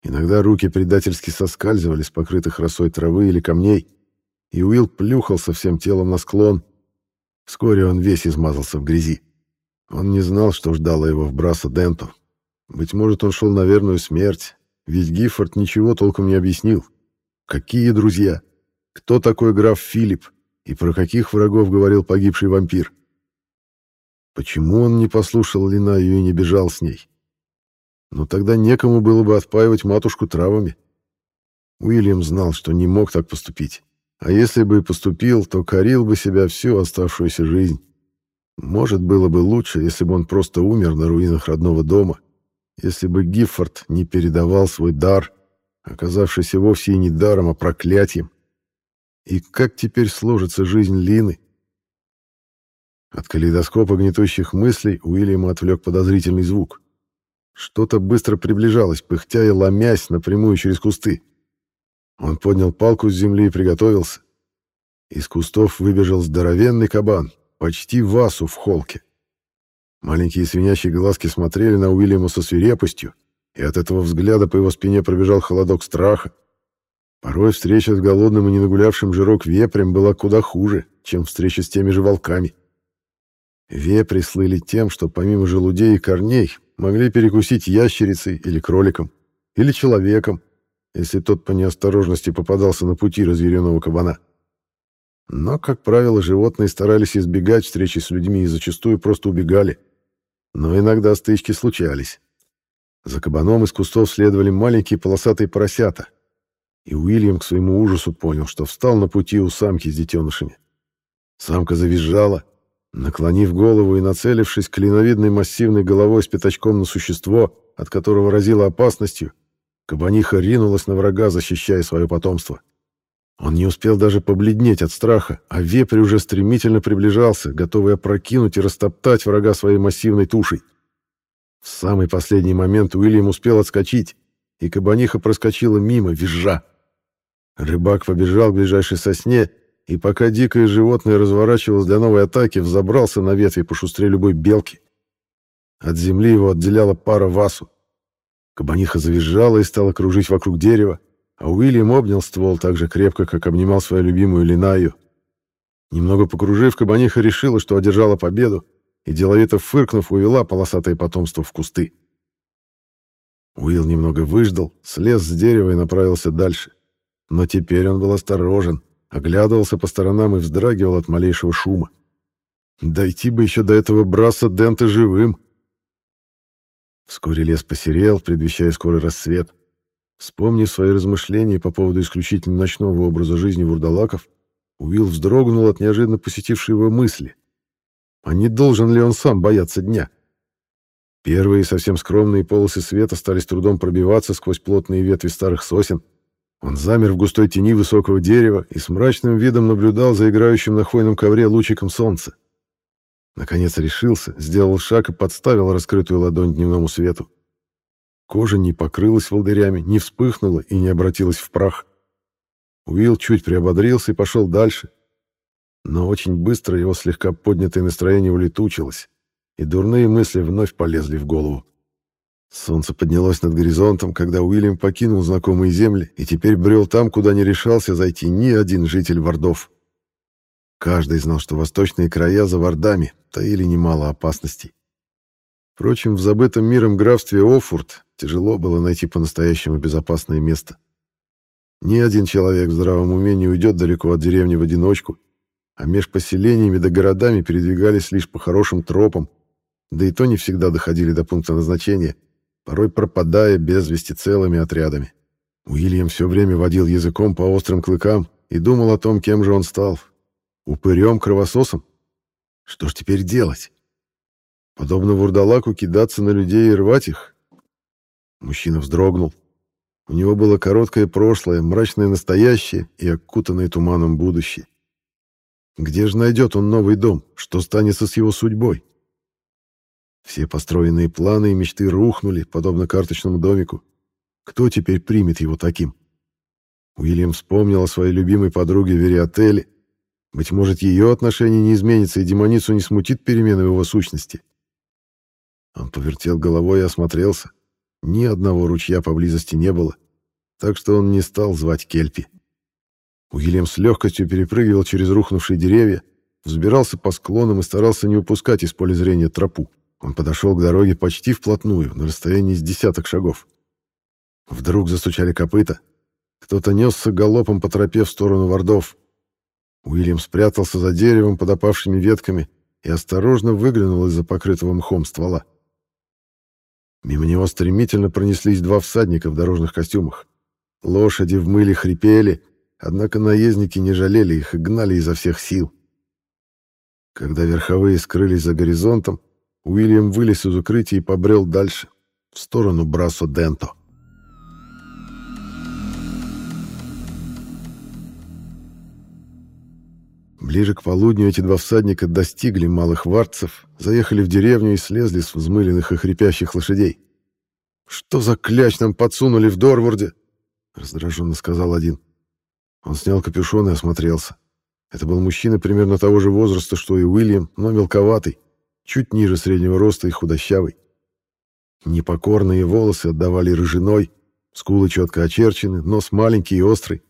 Иногда руки предательски соскальзывали с покрытых росой травы или камней, и Уилл плюхался всем телом на склон. Вскоре он весь измазался в грязи. Он не знал, что ждало его в Брасо Денто. Быть может, он шел на верную смерть, ведь Гиффорд ничего толком не объяснил. Какие друзья! Кто такой граф Филипп и про каких врагов говорил погибший вампир? Почему он не послушал Линаю и не бежал с ней? Но тогда некому было бы отпаивать матушку травами. Уильям знал, что не мог так поступить. А если бы и поступил, то корил бы себя всю оставшуюся жизнь. Может, было бы лучше, если бы он просто умер на руинах родного дома, если бы Гиффорд не передавал свой дар, оказавшийся вовсе и не даром, а проклятием. И как теперь сложится жизнь Лины? От калейдоскопа гнетущих мыслей Уильяма отвлек подозрительный звук. Что-то быстро приближалось, пыхтя и ломясь напрямую через кусты. Он поднял палку с земли и приготовился. Из кустов выбежал здоровенный кабан, почти васу в холке. Маленькие свинящие глазки смотрели на Уильяма со свирепостью, и от этого взгляда по его спине пробежал холодок страха. Порой встреча с голодным и не нагулявшим жирок вепрем была куда хуже, чем встреча с теми же волками. Вепри слыли тем, что помимо желудей и корней могли перекусить ящерицей или кроликом, или человеком, если тот по неосторожности попадался на пути разъяренного кабана. Но, как правило, животные старались избегать встречи с людьми и зачастую просто убегали. Но иногда стычки случались. За кабаном из кустов следовали маленькие полосатые поросята. И Уильям к своему ужасу понял, что встал на пути у самки с детенышами. Самка завизжала, наклонив голову и нацелившись клиновидной массивной головой с пятачком на существо, от которого разило опасностью, кабаниха ринулась на врага, защищая свое потомство. Он не успел даже побледнеть от страха, а вепрь уже стремительно приближался, готовый опрокинуть и растоптать врага своей массивной тушей. В самый последний момент Уильям успел отскочить, и кабаниха проскочила мимо, визжа. Рыбак побежал к ближайшей сосне, и пока дикое животное разворачивалось для новой атаки, взобрался на ветви пошустрее любой белки. От земли его отделяла пара васу. Кабаниха завизжала и стала кружить вокруг дерева, а Уильям обнял ствол так же крепко, как обнимал свою любимую Линаю. Немного покружив, кабаниха решила, что одержала победу, и деловито фыркнув, увела полосатое потомство в кусты. Уилл немного выждал, слез с дерева и направился дальше. Но теперь он был осторожен, оглядывался по сторонам и вздрагивал от малейшего шума. Дойти бы еще до этого браса Дента живым. Вскоре лес посерел, предвещая скорый рассвет. Вспомнив свои размышления по поводу исключительно ночного образа жизни вурдалаков, Уилл вздрогнул от неожиданно посетившей его мысли. А не должен ли он сам бояться дня? Первые совсем скромные полосы света стали с трудом пробиваться сквозь плотные ветви старых сосен. Он замер в густой тени высокого дерева и с мрачным видом наблюдал за играющим на хвойном ковре лучиком солнца. Наконец решился, сделал шаг и подставил раскрытую ладонь дневному свету. Кожа не покрылась волдырями, не вспыхнула и не обратилась в прах. Уилл чуть приободрился и пошел дальше. Но очень быстро его слегка поднятое настроение улетучилось, и дурные мысли вновь полезли в голову. Солнце поднялось над горизонтом, когда Уильям покинул знакомые земли и теперь брел там, куда не решался зайти ни один житель Вардов. Каждый знал, что восточные края за Вардами таили немало опасностей. Впрочем, в забытом миром графстве Офурт тяжело было найти по-настоящему безопасное место. Ни один человек в здравом уме не уйдет далеко от деревни в одиночку, а меж поселениями да городами передвигались лишь по хорошим тропам, да и то не всегда доходили до пункта назначения, порой пропадая без вести целыми отрядами. Уильям все время водил языком по острым клыкам и думал о том, кем же он стал. Упырем-кровососом? Что ж теперь делать? Подобно вурдалаку кидаться на людей и рвать их? Мужчина вздрогнул. У него было короткое прошлое, мрачное настоящее и окутанное туманом будущее. Где же найдет он новый дом? Что станется с его судьбой? Все построенные планы и мечты рухнули, подобно карточному домику. Кто теперь примет его таким? Уильям вспомнил о своей любимой подруге Вериотеле. Быть может, ее отношение не изменится, и демоницу не смутит перемены в его сущности. Он повертел головой и осмотрелся. Ни одного ручья поблизости не было, так что он не стал звать Кельпи. Уильям с легкостью перепрыгивал через рухнувшие деревья, взбирался по склонам и старался не упускать из поля зрения тропу. Он подошел к дороге почти вплотную, на расстоянии с десяток шагов. Вдруг застучали копыта. Кто-то несся галопом по тропе в сторону вордов. Уильям спрятался за деревом под опавшими ветками и осторожно выглянул из-за покрытого мхом ствола. Мимо него стремительно пронеслись два всадника в дорожных костюмах. Лошади в мыле хрипели, однако наездники не жалели их и гнали изо всех сил. Когда верховые скрылись за горизонтом, Уильям вылез из укрытия и побрел дальше, в сторону Брасо-Денто. Ближе к полудню эти два всадника достигли малых варцев, заехали в деревню и слезли с взмыленных и хрипящих лошадей. «Что за кляч нам подсунули в Дорворде?» — раздраженно сказал один. Он снял капюшон и осмотрелся. Это был мужчина примерно того же возраста, что и Уильям, но мелковатый, чуть ниже среднего роста и худощавый. Непокорные волосы отдавали рыжиной, скулы четко очерчены, нос маленький и острый.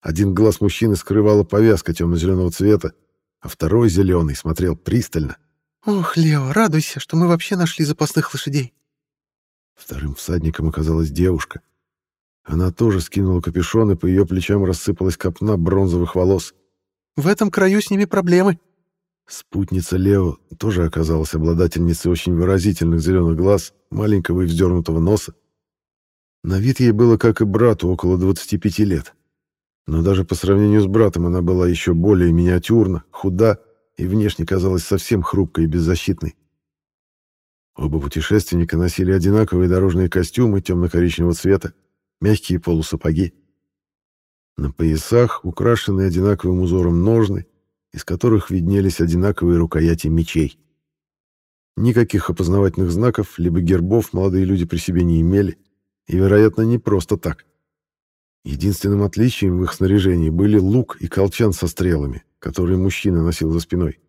Один глаз мужчины скрывала повязка темно-зеленого цвета, а второй, зеленый, смотрел пристально. «Ох, Лео, радуйся, что мы вообще нашли запасных лошадей!» Вторым всадником оказалась девушка. Она тоже скинула капюшон, и по ее плечам рассыпалась копна бронзовых волос. «В этом краю с ними проблемы. Спутница Лео тоже оказалась обладательницей очень выразительных зеленых глаз, маленького и вздернутого носа. На вид ей было, как и брату, около 25 лет. Но даже по сравнению с братом она была еще более миниатюрна, худа и внешне казалась совсем хрупкой и беззащитной. Оба путешественника носили одинаковые дорожные костюмы темно-коричневого цвета, мягкие полусапоги. На поясах украшенные одинаковым узором ножны, из которых виднелись одинаковые рукояти мечей. Никаких опознавательных знаков либо гербов молодые люди при себе не имели, и, вероятно, не просто так. Единственным отличием в их снаряжении были лук и колчан со стрелами, которые мужчина носил за спиной.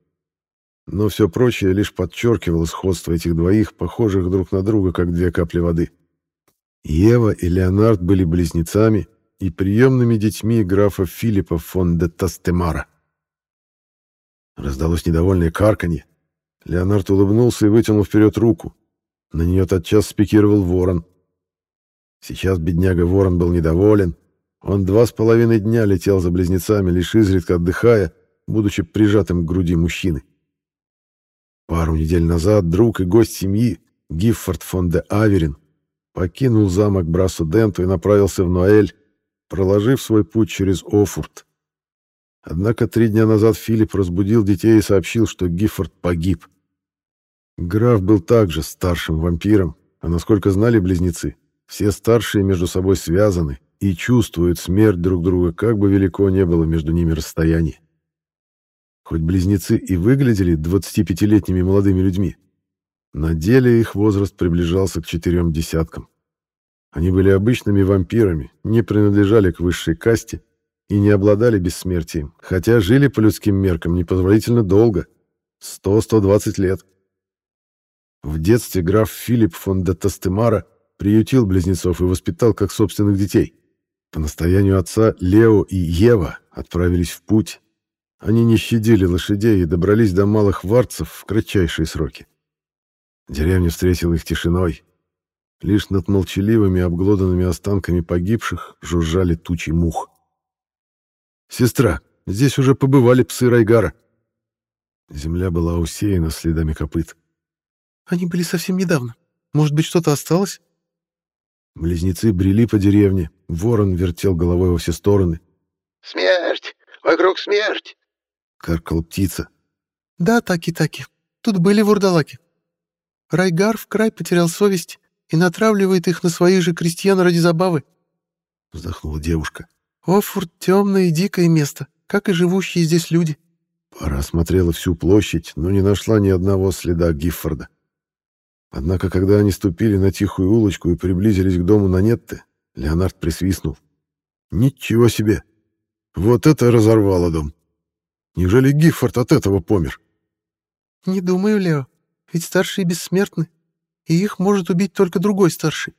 Но все прочее лишь подчеркивало сходство этих двоих, похожих друг на друга, как две капли воды. Ева и Леонард были близнецами и приемными детьми графа Филиппа фон де Тастемара. Раздалось недовольное карканье. Леонард улыбнулся и вытянул вперед руку. На нее тотчас спикировал ворон. Сейчас бедняга ворон был недоволен. Он два с половиной дня летел за близнецами, лишь изредка отдыхая, будучи прижатым к груди мужчины. Пару недель назад друг и гость семьи, Гиффорд фон де Аверин, покинул замок Брасу-Денту и направился в Ноэль, проложив свой путь через Офурт. Однако три дня назад Филипп разбудил детей и сообщил, что Гиффорд погиб. Граф был также старшим вампиром, а насколько знали близнецы, все старшие между собой связаны и чувствуют смерть друг друга, как бы велико не было между ними расстояние. Хоть близнецы и выглядели 25-летними молодыми людьми, на деле их возраст приближался к четырем десяткам. Они были обычными вампирами, не принадлежали к высшей касте и не обладали бессмертием, хотя жили по людским меркам непозволительно долго — 100-120 лет. В детстве граф Филипп фон де Тастемара приютил близнецов и воспитал как собственных детей. По настоянию отца Лео и Ева отправились в путь. Они не щадили лошадей и добрались до малых варцев в кратчайшие сроки. Деревня встретила их тишиной. Лишь над молчаливыми обглоданными останками погибших жужжали тучи мух. «Сестра, здесь уже побывали псы Райгара». Земля была усеяна следами копыт. «Они были совсем недавно. Может быть, что-то осталось?» Близнецы брели по деревне. Ворон вертел головой во все стороны. «Смерть! Вокруг смерть!» — каркала птица. «Да, таки-таки. Тут были вурдалаки. Райгар в край потерял совесть и натравливает их на своих же крестьян ради забавы», — вздохнула девушка. Офурт — темное и дикое место, как и живущие здесь люди. Пара осмотрела всю площадь, но не нашла ни одного следа Гиффорда. Однако, когда они ступили на тихую улочку и приблизились к дому Нанетты, Леонард присвистнул. «Ничего себе! Вот это разорвало дом! Неужели Гиффорд от этого помер?» «Не думаю, Лео, ведь старшие бессмертны, и их может убить только другой старший.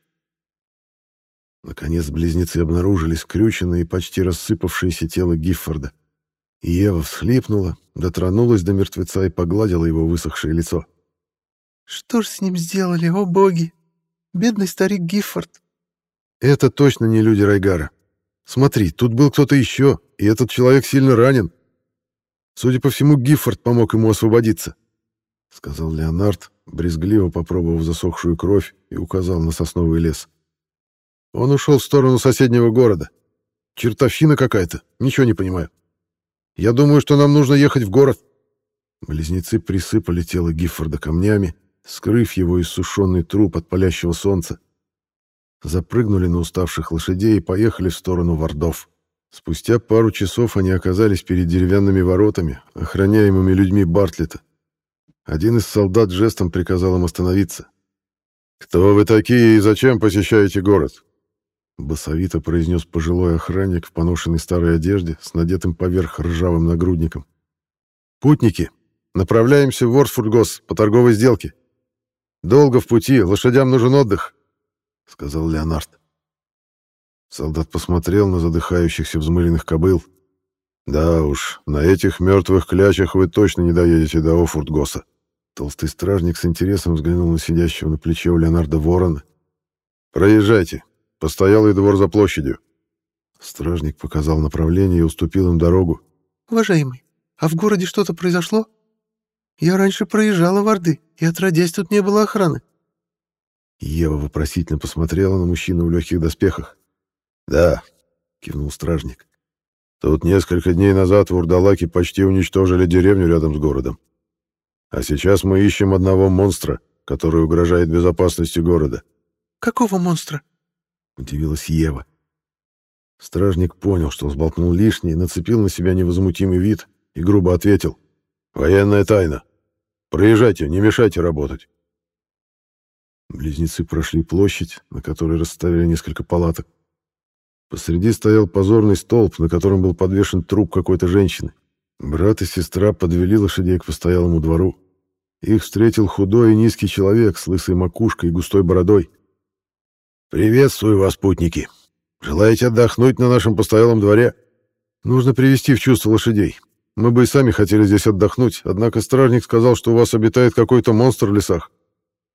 Наконец близнецы обнаружили скрюченное и почти рассыпавшееся тело Гиффорда. И Ева всхлипнула, дотронулась до мертвеца и погладила его высохшее лицо. «Что ж с ним сделали, о боги? Бедный старик Гиффорд!» «Это точно не люди Райгара. Смотри, тут был кто-то еще, и этот человек сильно ранен. Судя по всему, Гиффорд помог ему освободиться», — сказал Леонард, брезгливо попробовав засохшую кровь и указал на сосновый лес. Он ушел в сторону соседнего города. Чертовщина какая-то, ничего не понимаю. Я думаю, что нам нужно ехать в город. Близнецы присыпали тело Гиффорда камнями, скрыв его иссушенный труп от палящего солнца. Запрыгнули на уставших лошадей и поехали в сторону Вардов. Спустя пару часов они оказались перед деревянными воротами, охраняемыми людьми Бартлета. Один из солдат жестом приказал им остановиться. «Кто вы такие и зачем посещаете город? Басовито произнес пожилой охранник в поношенной старой одежде с надетым поверх ржавым нагрудником. «Путники, направляемся в Ворсфургос по торговой сделке. Долго в пути, лошадям нужен отдых», — сказал Леонард. Солдат посмотрел на задыхающихся взмыленных кобыл. «Да уж, на этих мертвых клячах вы точно не доедете до Офуртгоса». Толстый стражник с интересом взглянул на сидящего на плече у Леонарда ворона. «Проезжайте, Постоялый двор за площадью. Стражник показал направление и уступил им дорогу. «Уважаемый, а в городе что-то произошло? Я раньше проезжала в Орды, и отродясь тут не было охраны». Ева вопросительно посмотрела на мужчину в легких доспехах. «Да», — кивнул стражник. «Тут несколько дней назад в Урдалаке почти уничтожили деревню рядом с городом. А сейчас мы ищем одного монстра, который угрожает безопасности города». «Какого монстра?» — удивилась Ева. Стражник понял, что сболтнул лишнее, нацепил на себя невозмутимый вид и грубо ответил. «Военная тайна. Проезжайте, не мешайте работать». Близнецы прошли площадь, на которой расставили несколько палаток. Посреди стоял позорный столб, на котором был подвешен труп какой-то женщины. Брат и сестра подвели лошадей к постоялому двору. Их встретил худой и низкий человек с лысой макушкой и густой бородой. «Приветствую вас, путники. Желаете отдохнуть на нашем постоялом дворе? Нужно привести в чувство лошадей. Мы бы и сами хотели здесь отдохнуть, однако стражник сказал, что у вас обитает какой-то монстр в лесах.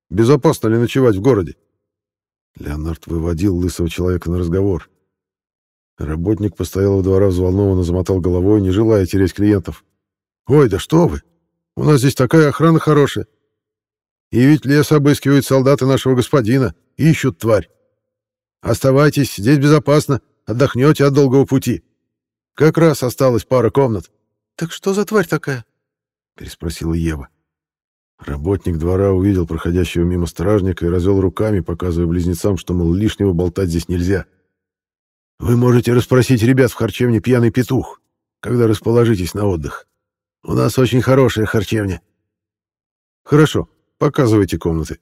Безопасно ли ночевать в городе?» Леонард выводил лысого человека на разговор. Работник постоялого двора взволнованно замотал головой, не желая терять клиентов. «Ой, да что вы! У нас здесь такая охрана хорошая. И ведь лес обыскивают солдаты нашего господина, ищут тварь. Оставайтесь, здесь безопасно, отдохнете от долгого пути. Как раз осталась пара комнат». «Так что за тварь такая?» — переспросила Ева. Работник двора увидел проходящего мимо стражника и развел руками, показывая близнецам, что, мол, лишнего болтать здесь нельзя. «Вы можете расспросить ребят в харчевне «Пьяный петух», когда расположитесь на отдых. У нас очень хорошая харчевня». «Хорошо, показывайте комнаты».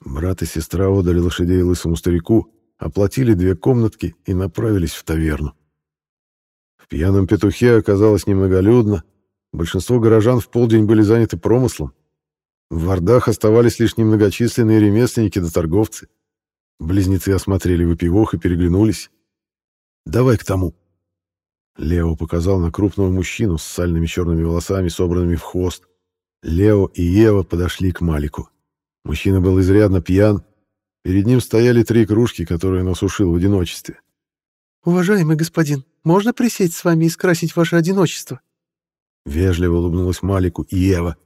Брат и сестра отдали лошадей лысому старику, оплатили две комнатки и направились в таверну. В «Пьяном петухе» оказалось немноголюдно, Большинство горожан в полдень были заняты промыслом. В Вардах оставались лишь немногочисленные ремесленники да торговцы. Близнецы осмотрели выпивох и переглянулись. «Давай к тому». Лео показал на крупного мужчину с сальными черными волосами, собранными в хвост. Лео и Ева подошли к Малику. Мужчина был изрядно пьян. Перед ним стояли три кружки, которые он осушил в одиночестве. «Уважаемый господин, можно присесть с вами и скрасить ваше одиночество?» Вежливо улыбнулась Малику и Ева.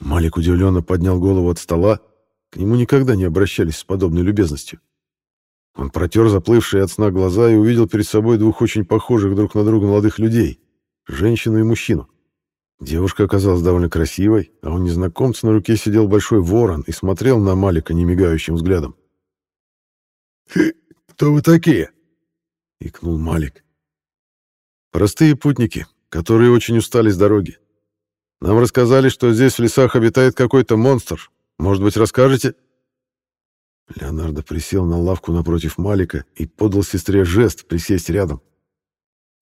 Малик удивленно поднял голову от стола. К нему никогда не обращались с подобной любезностью. Он протер заплывшие от сна глаза и увидел перед собой двух очень похожих друг на друга молодых людей — женщину и мужчину. Девушка оказалась довольно красивой, а у незнакомца на руке сидел большой ворон и смотрел на Малика немигающим взглядом. «Кто вы такие?» — икнул Малик. «Простые путники, которые очень устали с дороги. Нам рассказали, что здесь в лесах обитает какой-то монстр. Может быть, расскажете?» Леонардо присел на лавку напротив Малика и подал сестре жест присесть рядом.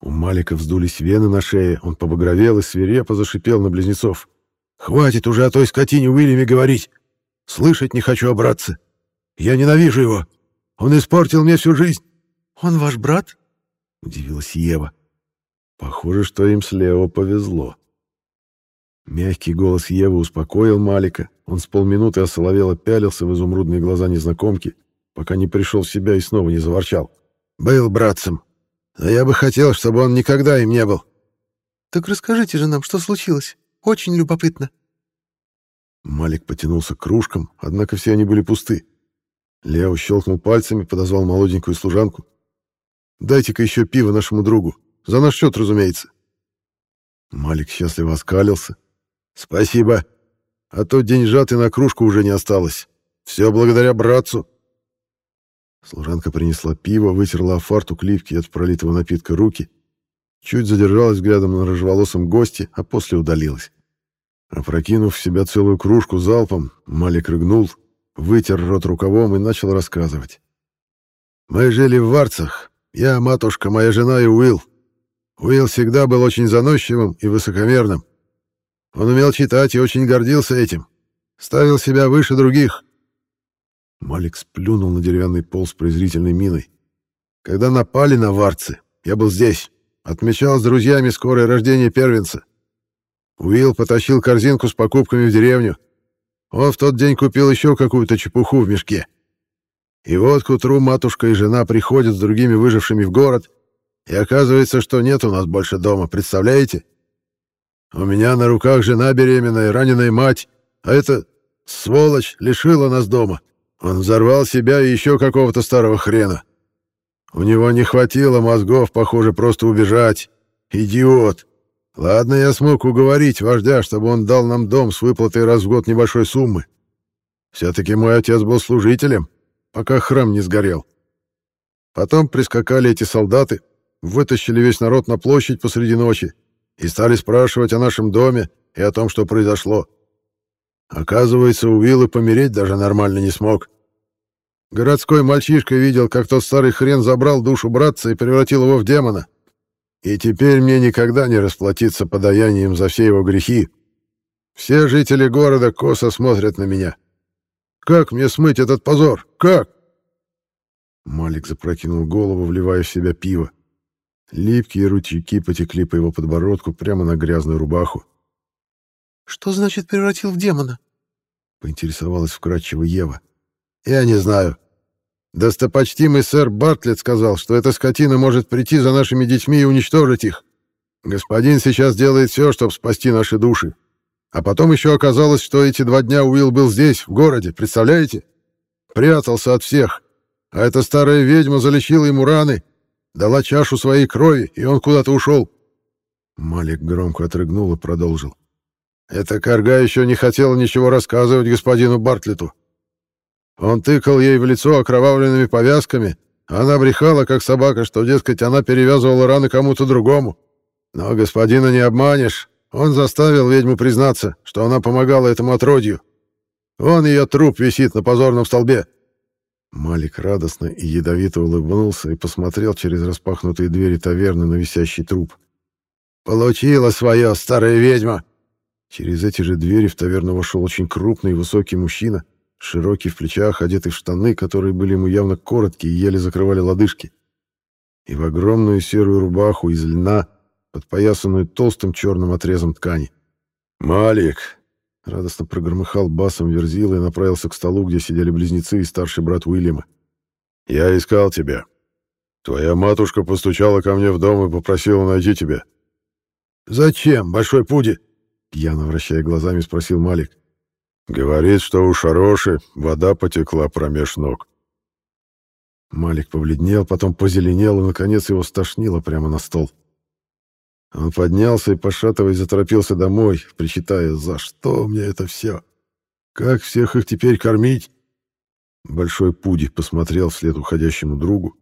У Малика вздулись вены на шее, он побагровел и свирепо зашипел на близнецов. «Хватит уже о той скотине Уильяме говорить! Слышать не хочу о! Я ненавижу его! Он испортил мне всю жизнь!» «Он ваш брат?» — удивилась Ева. Похоже, что им слева повезло. Мягкий голос Евы успокоил Малика. Он с полминуты осоловело пялился в изумрудные глаза незнакомки, пока не пришел в себя и снова не заворчал. «Был братцем. Но я бы хотел, чтобы он никогда им не был». «Так расскажите же нам, что случилось. Очень любопытно». Малик потянулся к кружкам, однако все они были пусты. Лео щелкнул пальцами, подозвал молоденькую служанку. «Дайте-ка еще пиво нашему другу. За наш счет, разумеется. Малик счастливо оскалился. Спасибо. А то деньжат и на кружку уже не осталось. Все благодаря братцу. Служанка принесла пиво, вытерла фартук липкие от пролитого напитка руки, чуть задержалась взглядом на рыжеволосом госте, а после удалилась. Опрокинув в себя целую кружку залпом, Малик рыгнул, вытер рот рукавом и начал рассказывать. «Мы жили в Варцах. Я, матушка, моя жена и Уилл. Уилл всегда был очень заносчивым и высокомерным. Он умел читать и очень гордился этим. Ставил себя выше других. Малик сплюнул на деревянный пол с презрительной миной. Когда напали на варцы, я был здесь. Отмечал с друзьями скорое рождение первенца. Уилл потащил корзинку с покупками в деревню. Он в тот день купил еще какую-то чепуху в мешке. И вот к утру матушка и жена приходят с другими выжившими в город и оказывается, что нет у нас больше дома, представляете? У меня на руках жена беременная, раненая мать, а эта сволочь лишила нас дома. Он взорвал себя и еще какого-то старого хрена. У него не хватило мозгов, похоже, просто убежать. Идиот. Ладно, я смог уговорить вождя, чтобы он дал нам дом с выплатой раз в год небольшой суммы. Все-таки мой отец был служителем, пока храм не сгорел. Потом прискакали эти солдаты, вытащили весь народ на площадь посреди ночи и стали спрашивать о нашем доме и о том, что произошло. Оказывается, Уилл и помереть даже нормально не смог. Городской мальчишка видел, как тот старый хрен забрал душу братца и превратил его в демона. И теперь мне никогда не расплатиться подаянием за все его грехи. Все жители города косо смотрят на меня. Как мне смыть этот позор? Как? Малик запрокинул голову, вливая в себя пиво. Липкие ручейки потекли по его подбородку прямо на грязную рубаху. «Что значит превратил в демона?» — поинтересовалась вкратчиво Ева. «Я не знаю. Достопочтимый сэр Бартлетт сказал, что эта скотина может прийти за нашими детьми и уничтожить их. Господин сейчас делает все, чтобы спасти наши души. А потом еще оказалось, что эти два дня Уилл был здесь, в городе, представляете? Прятался от всех. А эта старая ведьма залечила ему раны, дала чашу своей крови, и он куда-то ушел. Малик громко отрыгнул и продолжил. Эта корга еще не хотела ничего рассказывать господину Бартлету. Он тыкал ей в лицо окровавленными повязками, а она брехала, как собака, что, дескать, она перевязывала раны кому-то другому. Но господина не обманешь. Он заставил ведьму признаться, что она помогала этому отродью. Вон ее труп висит на позорном столбе. Малик радостно и ядовито улыбнулся и посмотрел через распахнутые двери таверны на висящий труп. «Получила свое, старая ведьма!» Через эти же двери в таверну вошел очень крупный и высокий мужчина, широкий в плечах, одетый в штаны, которые были ему явно короткие и еле закрывали лодыжки, и в огромную серую рубаху из льна, подпоясанную толстым черным отрезом ткани. «Малик!» — радостно прогромыхал басом Верзила и направился к столу, где сидели близнецы и старший брат Уильяма. «Я искал тебя. Твоя матушка постучала ко мне в дом и попросила найти тебя». «Зачем, Большой Пуди?» Пьяно вращая глазами, спросил Малик. Говорит, что у Шароши вода потекла промеж ног. Малик побледнел, потом позеленел, и, наконец, его стошнило прямо на стол. Он поднялся и, пошатываясь, заторопился домой, причитая, «За что мне это все? Как всех их теперь кормить?» Большой Пуди посмотрел вслед уходящему другу,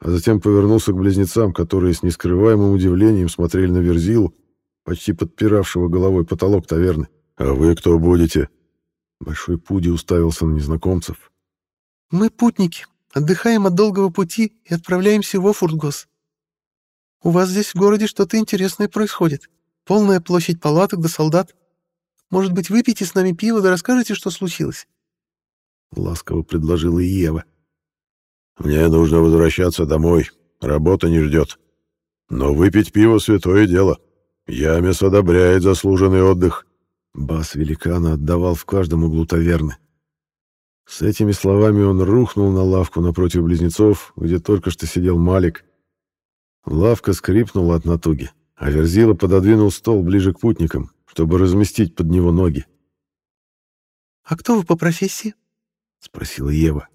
а затем повернулся к близнецам, которые с нескрываемым удивлением смотрели на Верзилу, почти подпиравшего головой потолок таверны. «А вы кто будете?» Большой Пуди уставился на незнакомцев. «Мы путники, отдыхаем от долгого пути и отправляемся в Офуртгос. У вас здесь в городе что-то интересное происходит. Полная площадь палаток да солдат. Может быть, выпьете с нами пиво да расскажете, что случилось?» Ласково предложила Ева. «Мне нужно возвращаться домой. Работа не ждет. Но выпить пиво — святое дело. Ямес одобряет заслуженный отдых». Бас великана отдавал в каждом углу таверны. С этими словами он рухнул на лавку напротив близнецов, где только что сидел Малик. Лавка скрипнула от натуги, а Верзила пододвинул стол ближе к путникам, чтобы разместить под него ноги. «А кто вы по профессии?» — спросила Ева.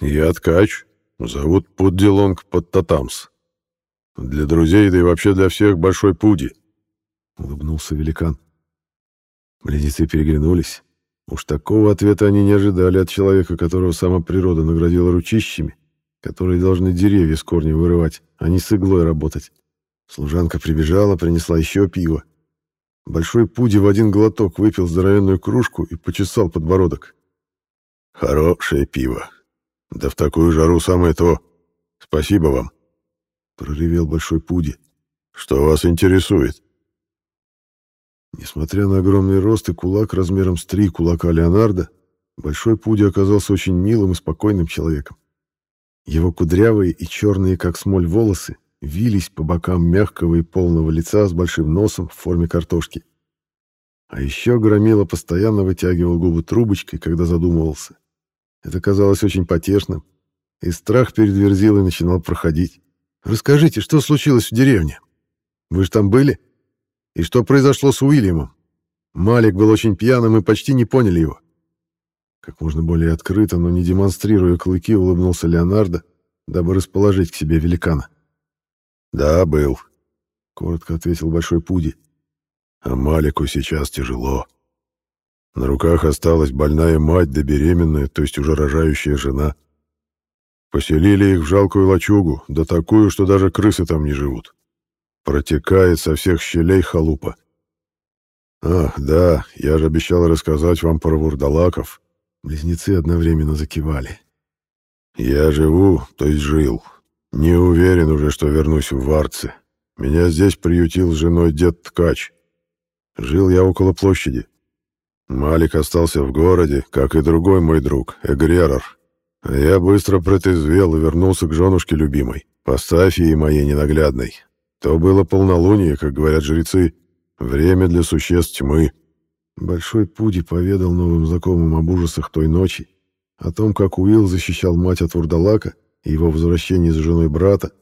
«Я ткач. Зовут Пуддилонг Подтатамс. Для друзей, да и вообще для всех большой Пуди», — улыбнулся великан. Близнецы переглянулись. Уж такого ответа они не ожидали от человека, которого сама природа наградила ручищами, которые должны деревья с корней вырывать, а не с иглой работать. Служанка прибежала, принесла еще пиво. Большой Пуди в один глоток выпил здоровенную кружку и почесал подбородок. «Хорошее пиво. Да в такую жару самое то. Спасибо вам», — проревел Большой Пуди. «Что вас интересует?» Несмотря на огромный рост и кулак размером с три кулака Леонардо, Большой Пуди оказался очень милым и спокойным человеком. Его кудрявые и черные, как смоль, волосы вились по бокам мягкого и полного лица с большим носом в форме картошки. А еще Громила постоянно вытягивал губы трубочкой, когда задумывался. Это казалось очень потешным, и страх перед Верзилой начинал проходить. «Расскажите, что случилось в деревне? Вы же там были?» И что произошло с Уильямом? Малик был очень пьяным, и почти не поняли его. Как можно более открыто, но не демонстрируя клыки, улыбнулся Леонардо, дабы расположить к себе великана. «Да, был», — коротко ответил Большой Пуди. «А Малику сейчас тяжело. На руках осталась больная мать да беременная, то есть уже рожающая жена. Поселили их в жалкую лачугу, да такую, что даже крысы там не живут. Протекает со всех щелей халупа. Ах, да, я же обещал рассказать вам про вурдалаков. Близнецы одновременно закивали. Я живу, то есть жил. Не уверен уже, что вернусь в Варцы. Меня здесь приютил с женой дед Ткач. Жил я около площади. Малик остался в городе, как и другой мой друг, Эгрерор. А я быстро протрезвел и вернулся к женушке любимой, Пастафии моей ненаглядной. То было полнолуние, как говорят жрецы, время для существ тьмы. Большой Пуди поведал новым знакомым об ужасах той ночи, о том, как Уилл защищал мать от Вурдалака и его возвращении с женой брата,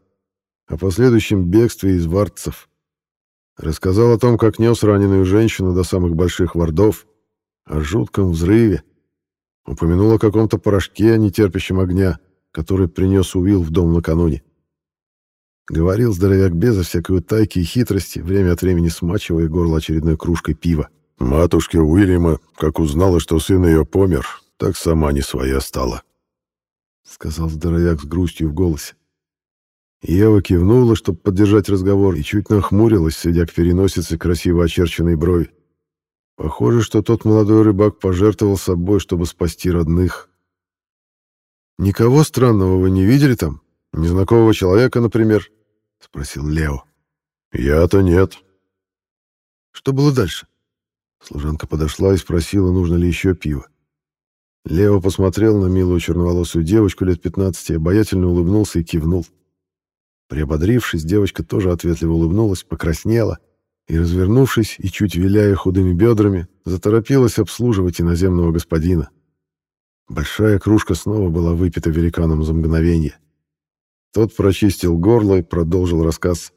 о последующем бегстве из вардцев. Рассказал о том, как нес раненую женщину до самых больших вардов, о жутком взрыве. Упомянул о каком-то порошке, не терпящем огня, который принес Уилл в дом накануне. Говорил здоровяк безо всякой утайки и хитрости, время от времени смачивая горло очередной кружкой пива. Матушка Уильяма, как узнала, что сын ее помер, так сама не своя стала. Сказал здоровяк с грустью в голосе. Ева кивнула, чтобы поддержать разговор, и чуть нахмурилась, сидя к переносице красиво очерченной брови. Похоже, что тот молодой рыбак пожертвовал собой, чтобы спасти родных. «Никого странного вы не видели там? Незнакомого человека, например?» — спросил Лео. «Я-то нет». «Что было дальше?» Служанка подошла и спросила, нужно ли еще пиво. Лео посмотрел на милую черноволосую девочку лет 15, обаятельно улыбнулся и кивнул. Приободрившись, девочка тоже ответливо улыбнулась, покраснела — и, развернувшись и чуть виляя худыми бедрами, заторопилась обслуживать иноземного господина. Большая кружка снова была выпита великаном за мгновение. Тот прочистил горло и продолжил рассказ.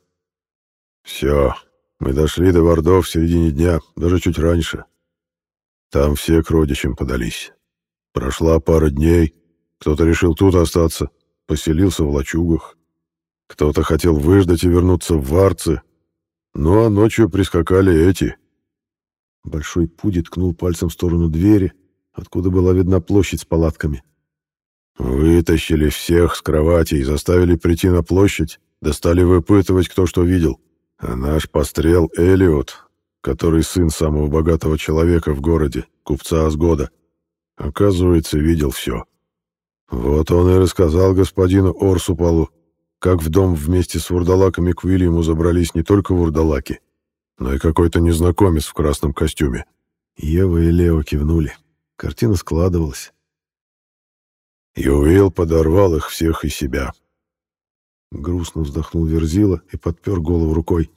«Все, мы дошли до Вардов в середине дня, даже чуть раньше. Там все к родичам подались. Прошла пара дней, кто-то решил тут остаться, поселился в лачугах. Кто-то хотел выждать и вернуться в Варцы, ну а ночью прискакали эти. Большой Пуди ткнул пальцем в сторону двери, откуда была видна площадь с палатками. Вытащили всех с кровати и заставили прийти на площадь, да выпытывать, кто что видел. А наш пострел Элиот, который сын самого богатого человека в городе, купца Асгода, оказывается, видел все. Вот он и рассказал господину Орсупалу, как в дом вместе с вурдалаками к Уильяму забрались не только вурдалаки, но и какой-то незнакомец в красном костюме. Ева и Лео кивнули. Картина складывалась. И Уилл подорвал их всех и себя. Грустно вздохнул Верзила и подпер голову рукой.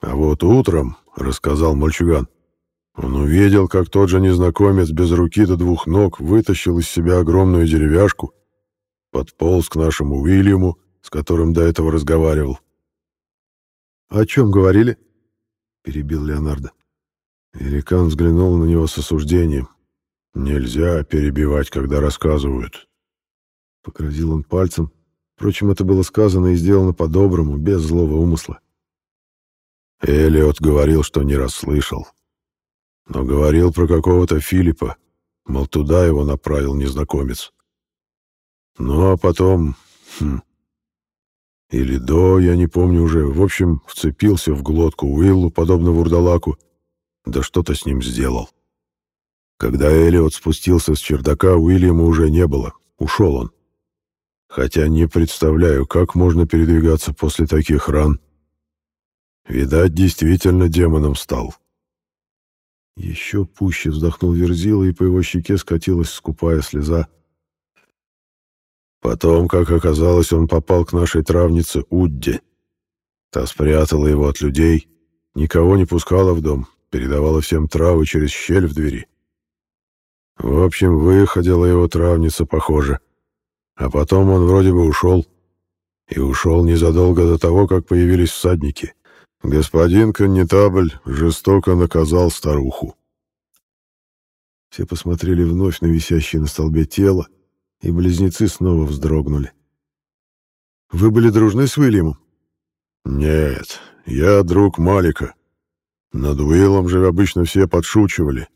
А вот утром, — рассказал мальчуган, — он увидел, как тот же незнакомец без руки до двух ног вытащил из себя огромную деревяшку, подполз к нашему Уильяму с которым до этого разговаривал. «О чем говорили?» — перебил Леонардо. Великан взглянул на него с осуждением. «Нельзя перебивать, когда рассказывают». Погрозил он пальцем. Впрочем, это было сказано и сделано по-доброму, без злого умысла. Элиот говорил, что не расслышал. Но говорил про какого-то Филиппа, мол, туда его направил незнакомец. Ну, а потом... Хм, или до, я не помню уже. В общем, вцепился в глотку Уиллу, подобно вурдалаку. Да что-то с ним сделал. Когда Элиот спустился с чердака, Уильяма уже не было. Ушел он. Хотя не представляю, как можно передвигаться после таких ран. Видать, действительно демоном стал. Еще пуще вздохнул Верзила, и по его щеке скатилась скупая слеза. Потом, как оказалось, он попал к нашей травнице Удде. Та спрятала его от людей, никого не пускала в дом, передавала всем травы через щель в двери. В общем, выходила его травница, похоже. А потом он вроде бы ушел. И ушел незадолго до того, как появились всадники. Господин коннетабль жестоко наказал старуху. Все посмотрели вновь на висящее на столбе тело, и близнецы снова вздрогнули. «Вы были дружны с Уильямом?» «Нет, я друг Малика. Над Уиллом же обычно все подшучивали.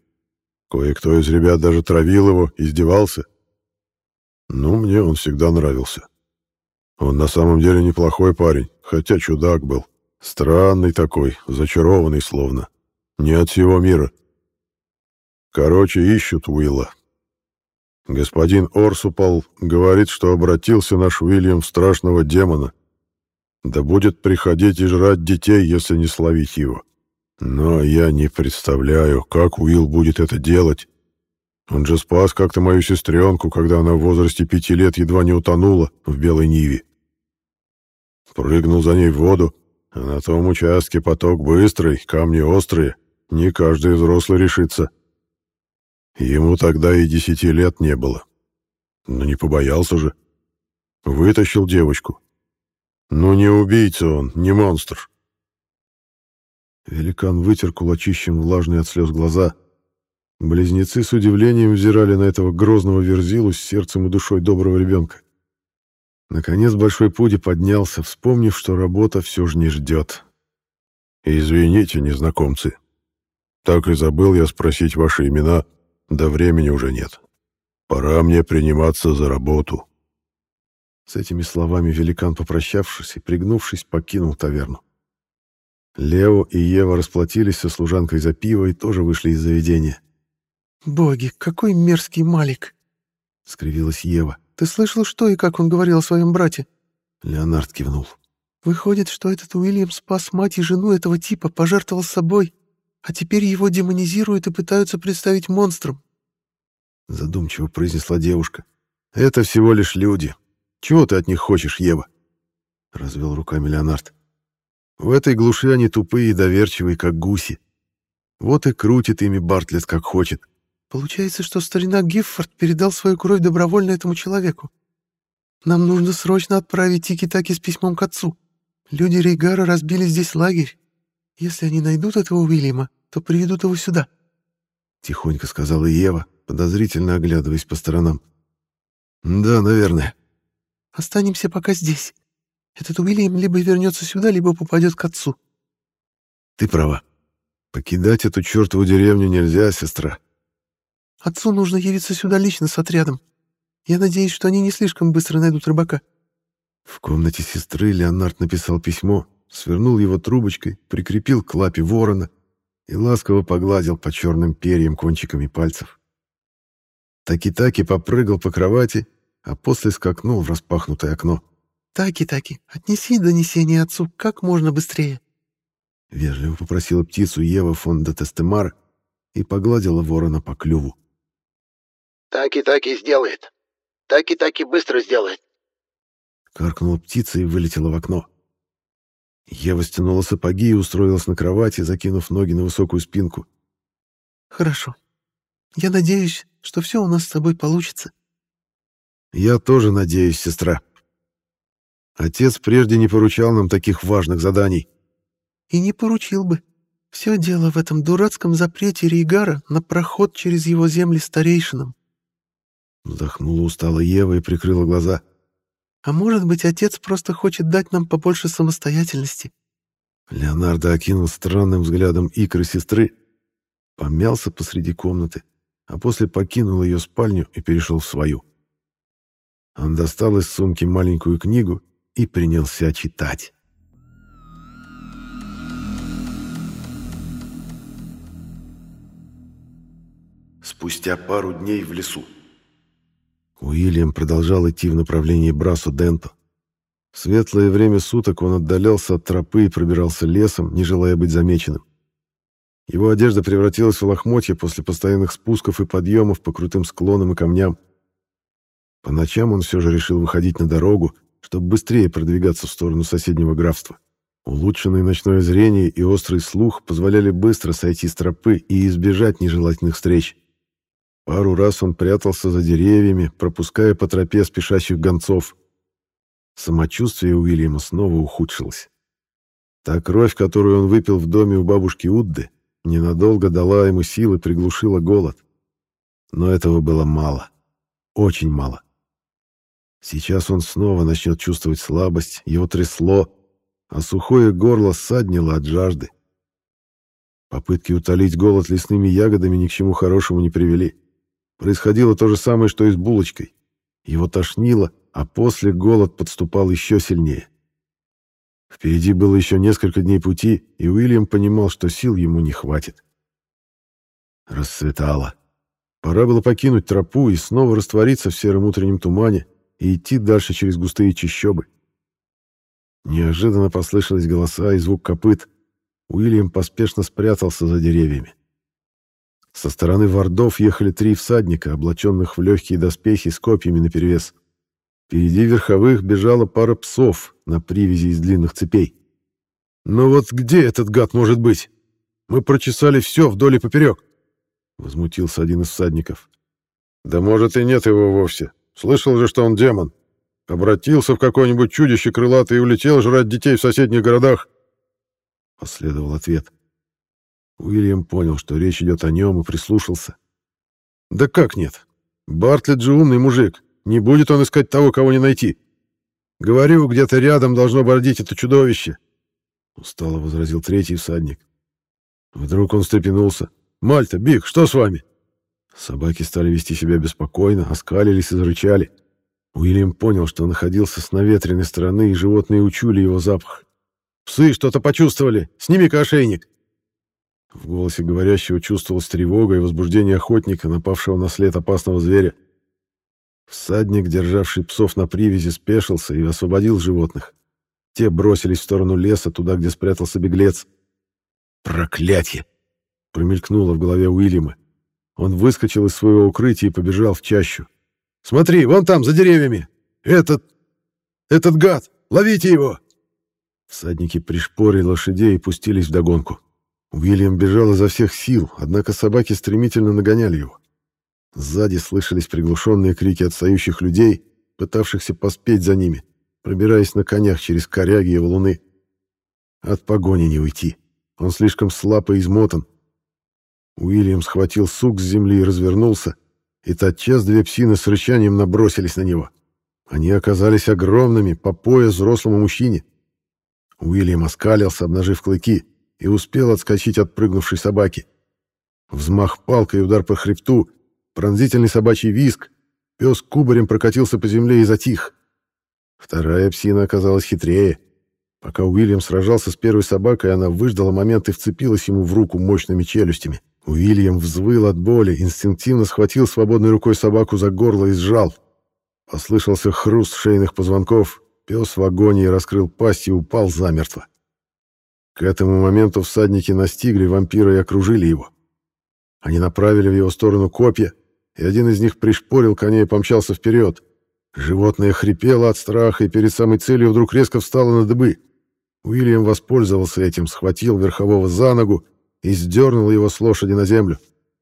Кое-кто из ребят даже травил его, издевался. Ну, мне он всегда нравился. Он на самом деле неплохой парень, хотя чудак был. Странный такой, зачарованный словно. Не от всего мира. Короче, ищут Уилла. Господин Орсупал говорит, что обратился наш Уильям в страшного демона. Да будет приходить и жрать детей, если не словить его. Но я не представляю, как Уилл будет это делать. Он же спас как-то мою сестренку, когда она в возрасте пяти лет едва не утонула в Белой Ниве. Прыгнул за ней в воду, а на том участке поток быстрый, камни острые, не каждый взрослый решится. Ему тогда и десяти лет не было. Но не побоялся же. Вытащил девочку. Ну не убийца он, не монстр. Великан вытер кулачищем влажные от слез глаза. Близнецы с удивлением взирали на этого грозного верзилу с сердцем и душой доброго ребенка. Наконец Большой Пуди поднялся, вспомнив, что работа все же не ждет. «Извините, незнакомцы. Так и забыл я спросить ваши имена, да времени уже нет. Пора мне приниматься за работу». С этими словами великан, попрощавшись и пригнувшись, покинул таверну. Лео и Ева расплатились со служанкой за пиво и тоже вышли из заведения. «Боги, какой мерзкий Малик!» — скривилась Ева. «Ты слышал, что и как он говорил о своем брате?» Леонард кивнул. «Выходит, что этот Уильям спас мать и жену этого типа, пожертвовал собой, а теперь его демонизируют и пытаются представить монстром». Задумчиво произнесла девушка. «Это всего лишь люди. Чего ты от них хочешь, Ева?» Развел руками Леонард. В этой глуши они тупые и доверчивые, как гуси. Вот и крутит ими Бартлетт, как хочет. Получается, что старина Гиффорд передал свою кровь добровольно этому человеку. Нам нужно срочно отправить Тики-Таки с письмом к отцу. Люди Рейгара разбили здесь лагерь. Если они найдут этого Уильяма, то приведут его сюда. Тихонько сказала Ева, подозрительно оглядываясь по сторонам. Да, наверное. Останемся пока здесь. Этот Уильям либо вернется сюда, либо попадет к отцу. Ты права. Покидать эту чертову деревню нельзя, сестра. Отцу нужно явиться сюда лично с отрядом. Я надеюсь, что они не слишком быстро найдут рыбака. В комнате сестры Леонард написал письмо, свернул его трубочкой, прикрепил к лапе ворона и ласково погладил по черным перьям кончиками пальцев. Таки-таки попрыгал по кровати, а после скакнул в распахнутое окно. «Таки-таки, отнеси донесение отцу как можно быстрее!» Вежливо попросила птицу Ева фон де Тестемар и погладила ворона по клюву. «Таки-таки сделает! Таки-таки быстро сделает!» Каркнула птица и вылетела в окно. Ева стянула сапоги и устроилась на кровати, закинув ноги на высокую спинку. «Хорошо. Я надеюсь, что все у нас с тобой получится». «Я тоже надеюсь, сестра», Отец прежде не поручал нам таких важных заданий. И не поручил бы. Все дело в этом дурацком запрете Рейгара на проход через его земли старейшинам. Вздохнула устало Ева и прикрыла глаза. А может быть, отец просто хочет дать нам побольше самостоятельности? Леонардо окинул странным взглядом икры сестры, помялся посреди комнаты, а после покинул ее спальню и перешел в свою. Он достал из сумки маленькую книгу и принялся читать. Спустя пару дней в лесу. Уильям продолжал идти в направлении Брасо-Денто. В светлое время суток он отдалялся от тропы и пробирался лесом, не желая быть замеченным. Его одежда превратилась в лохмотья после постоянных спусков и подъемов по крутым склонам и камням. По ночам он все же решил выходить на дорогу, чтобы быстрее продвигаться в сторону соседнего графства. Улучшенное ночное зрение и острый слух позволяли быстро сойти с тропы и избежать нежелательных встреч. Пару раз он прятался за деревьями, пропуская по тропе спешащих гонцов. Самочувствие Уильяма снова ухудшилось. Та кровь, которую он выпил в доме у бабушки Удды, ненадолго дала ему силы, приглушила голод. Но этого было мало. Очень мало. Сейчас он снова начнет чувствовать слабость, его трясло, а сухое горло саднило от жажды. Попытки утолить голод лесными ягодами ни к чему хорошему не привели. Происходило то же самое, что и с булочкой. Его тошнило, а после голод подступал еще сильнее. Впереди было еще несколько дней пути, и Уильям понимал, что сил ему не хватит. Рассветало. Пора было покинуть тропу и снова раствориться в сером утреннем тумане и идти дальше через густые чащобы. Неожиданно послышались голоса и звук копыт. Уильям поспешно спрятался за деревьями. Со стороны вардов ехали три всадника, облаченных в легкие доспехи с копьями наперевес. Впереди верховых бежала пара псов на привязи из длинных цепей. «Но «Ну вот где этот гад может быть? Мы прочесали все вдоль и поперек!» Возмутился один из всадников. «Да может и нет его вовсе. Слышал же, что он демон. Обратился в какое-нибудь чудище крылатое и улетел жрать детей в соседних городах!» Последовал ответ. Уильям понял, что речь идет о нем, и прислушался. «Да как нет? Бартлетт же умный мужик. Не будет он искать того, кого не найти. Говорю, где-то рядом должно бордить это чудовище!» Устало возразил третий всадник. Вдруг он встрепенулся. «Мальта, Биг, что с вами?» Собаки стали вести себя беспокойно, оскалились и зарычали. Уильям понял, что находился с наветренной стороны, и животные учули его запах. «Псы что-то почувствовали! Сними-ка ошейник!» В голосе говорящего чувствовалась тревога и возбуждение охотника, напавшего на след опасного зверя. Всадник, державший псов на привязи, спешился и освободил животных. Те бросились в сторону леса, туда, где спрятался беглец. «Проклятье!» — промелькнуло в голове Уильяма. Он выскочил из своего укрытия и побежал в чащу. «Смотри, вон там, за деревьями! Этот... этот гад! Ловите его!» Всадники пришпорили лошадей и пустились вдогонку. Уильям бежал изо всех сил, однако собаки стремительно нагоняли его. Сзади слышались приглушенные крики отстающих людей, пытавшихся поспеть за ними, пробираясь на конях через коряги и валуны. От погони не уйти. Он слишком слаб и измотан. Уильям схватил сук с земли и развернулся, и тотчас две псины с рычанием набросились на него. Они оказались огромными, по пояс взрослому мужчине. Уильям оскалился, обнажив клыки, и успел отскочить от прыгнувшей собаки. Взмах палкой и удар по хребту, пронзительный собачий визг, пес кубарем прокатился по земле и затих. Вторая псина оказалась хитрее. Пока Уильям сражался с первой собакой, она выждала момент и вцепилась ему в руку мощными челюстями. Уильям взвыл от боли, инстинктивно схватил свободной рукой собаку за горло и сжал. Послышался хруст шейных позвонков. Пес в агонии раскрыл пасть и упал замертво. К этому моменту всадники настигли вампира и окружили его. Они направили в его сторону копья, и один из них пришпорил коня и помчался вперед. Животное хрипело от страха и перед самой целью вдруг резко встало на дыбы. Уильям воспользовался этим, схватил верхового за ногу и сдернул его с лошади на землю.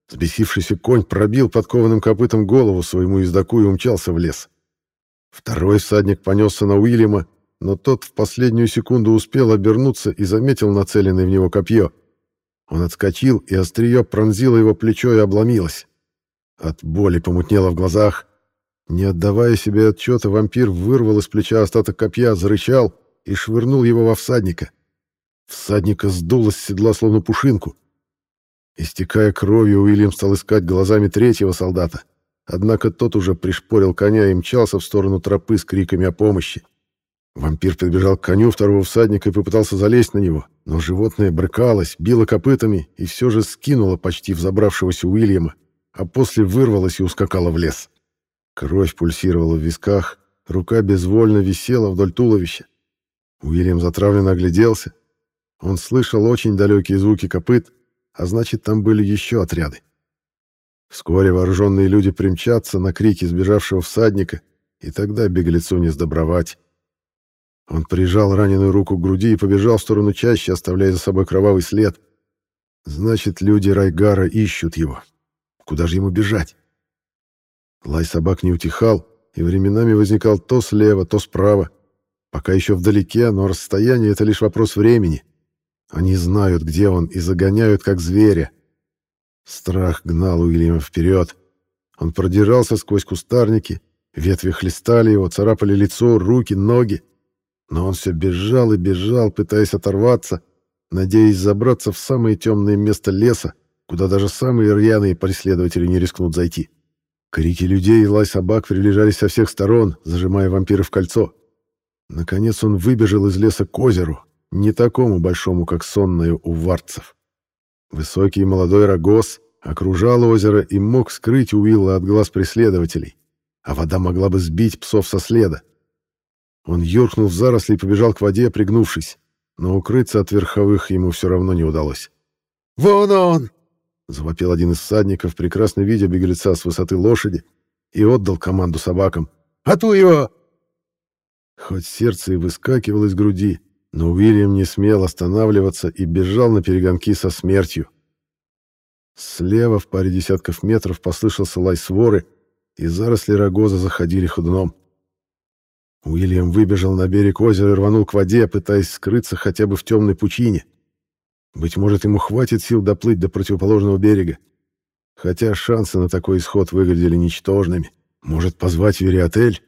Сбесившийся конь пробил подкованным копытом голову своему ездаку и умчался в лес. Второй всадник понесся на Уильяма, но тот в последнюю секунду успел обернуться и заметил нацеленное в него копье. Он отскочил, и острие пронзило его плечо и обломилось. От боли помутнело в глазах. Не отдавая себе отчета, вампир вырвал из плеча остаток копья, зарычал и швырнул его во всадника. Всадника сдуло с седла, словно пушинку. Истекая кровью, Уильям стал искать глазами третьего солдата. Однако тот уже пришпорил коня и мчался в сторону тропы с криками о помощи. Вампир подбежал к коню второго всадника и попытался залезть на него, но животное брыкалось, било копытами и все же скинуло почти взобравшегося Уильяма, а после вырвалось и ускакало в лес. Кровь пульсировала в висках, рука безвольно висела вдоль туловища. Уильям затравленно огляделся. Он слышал очень далекие звуки копыт, а значит, там были еще отряды. Вскоре вооруженные люди примчатся на крики сбежавшего всадника, и тогда беглецу не сдобровать. Он прижал раненую руку к груди и побежал в сторону чаще, оставляя за собой кровавый след. Значит, люди Райгара ищут его. Куда же ему бежать? Лай собак не утихал, и временами возникал то слева, то справа. Пока еще вдалеке, но расстояние — это лишь вопрос времени — Они знают, где он, и загоняют, как зверя. Страх гнал Уильяма вперед. Он продирался сквозь кустарники, ветви хлестали его, царапали лицо, руки, ноги. Но он все бежал и бежал, пытаясь оторваться, надеясь забраться в самое темное место леса, куда даже самые рьяные преследователи не рискнут зайти. Крики людей и лай собак приближались со всех сторон, зажимая вампира в кольцо. Наконец он выбежал из леса к озеру, не такому большому, как сонное у варцев. Высокий молодой рогоз окружал озеро и мог скрыть Уилла от глаз преследователей, а вода могла бы сбить псов со следа. Он юркнул в заросли и побежал к воде, пригнувшись, но укрыться от верховых ему все равно не удалось. «Вон он!» — завопил один из всадников, прекрасно видя беглеца с высоты лошади, и отдал команду собакам. «Ату его!» Хоть сердце и выскакивало из груди, но Уильям не смел останавливаться и бежал на перегонки со смертью. Слева в паре десятков метров послышался лай своры, и заросли рогоза заходили ходуном. Уильям выбежал на берег озера и рванул к воде, пытаясь скрыться хотя бы в темной пучине. Быть может, ему хватит сил доплыть до противоположного берега. Хотя шансы на такой исход выглядели ничтожными. Может, позвать Вериотель?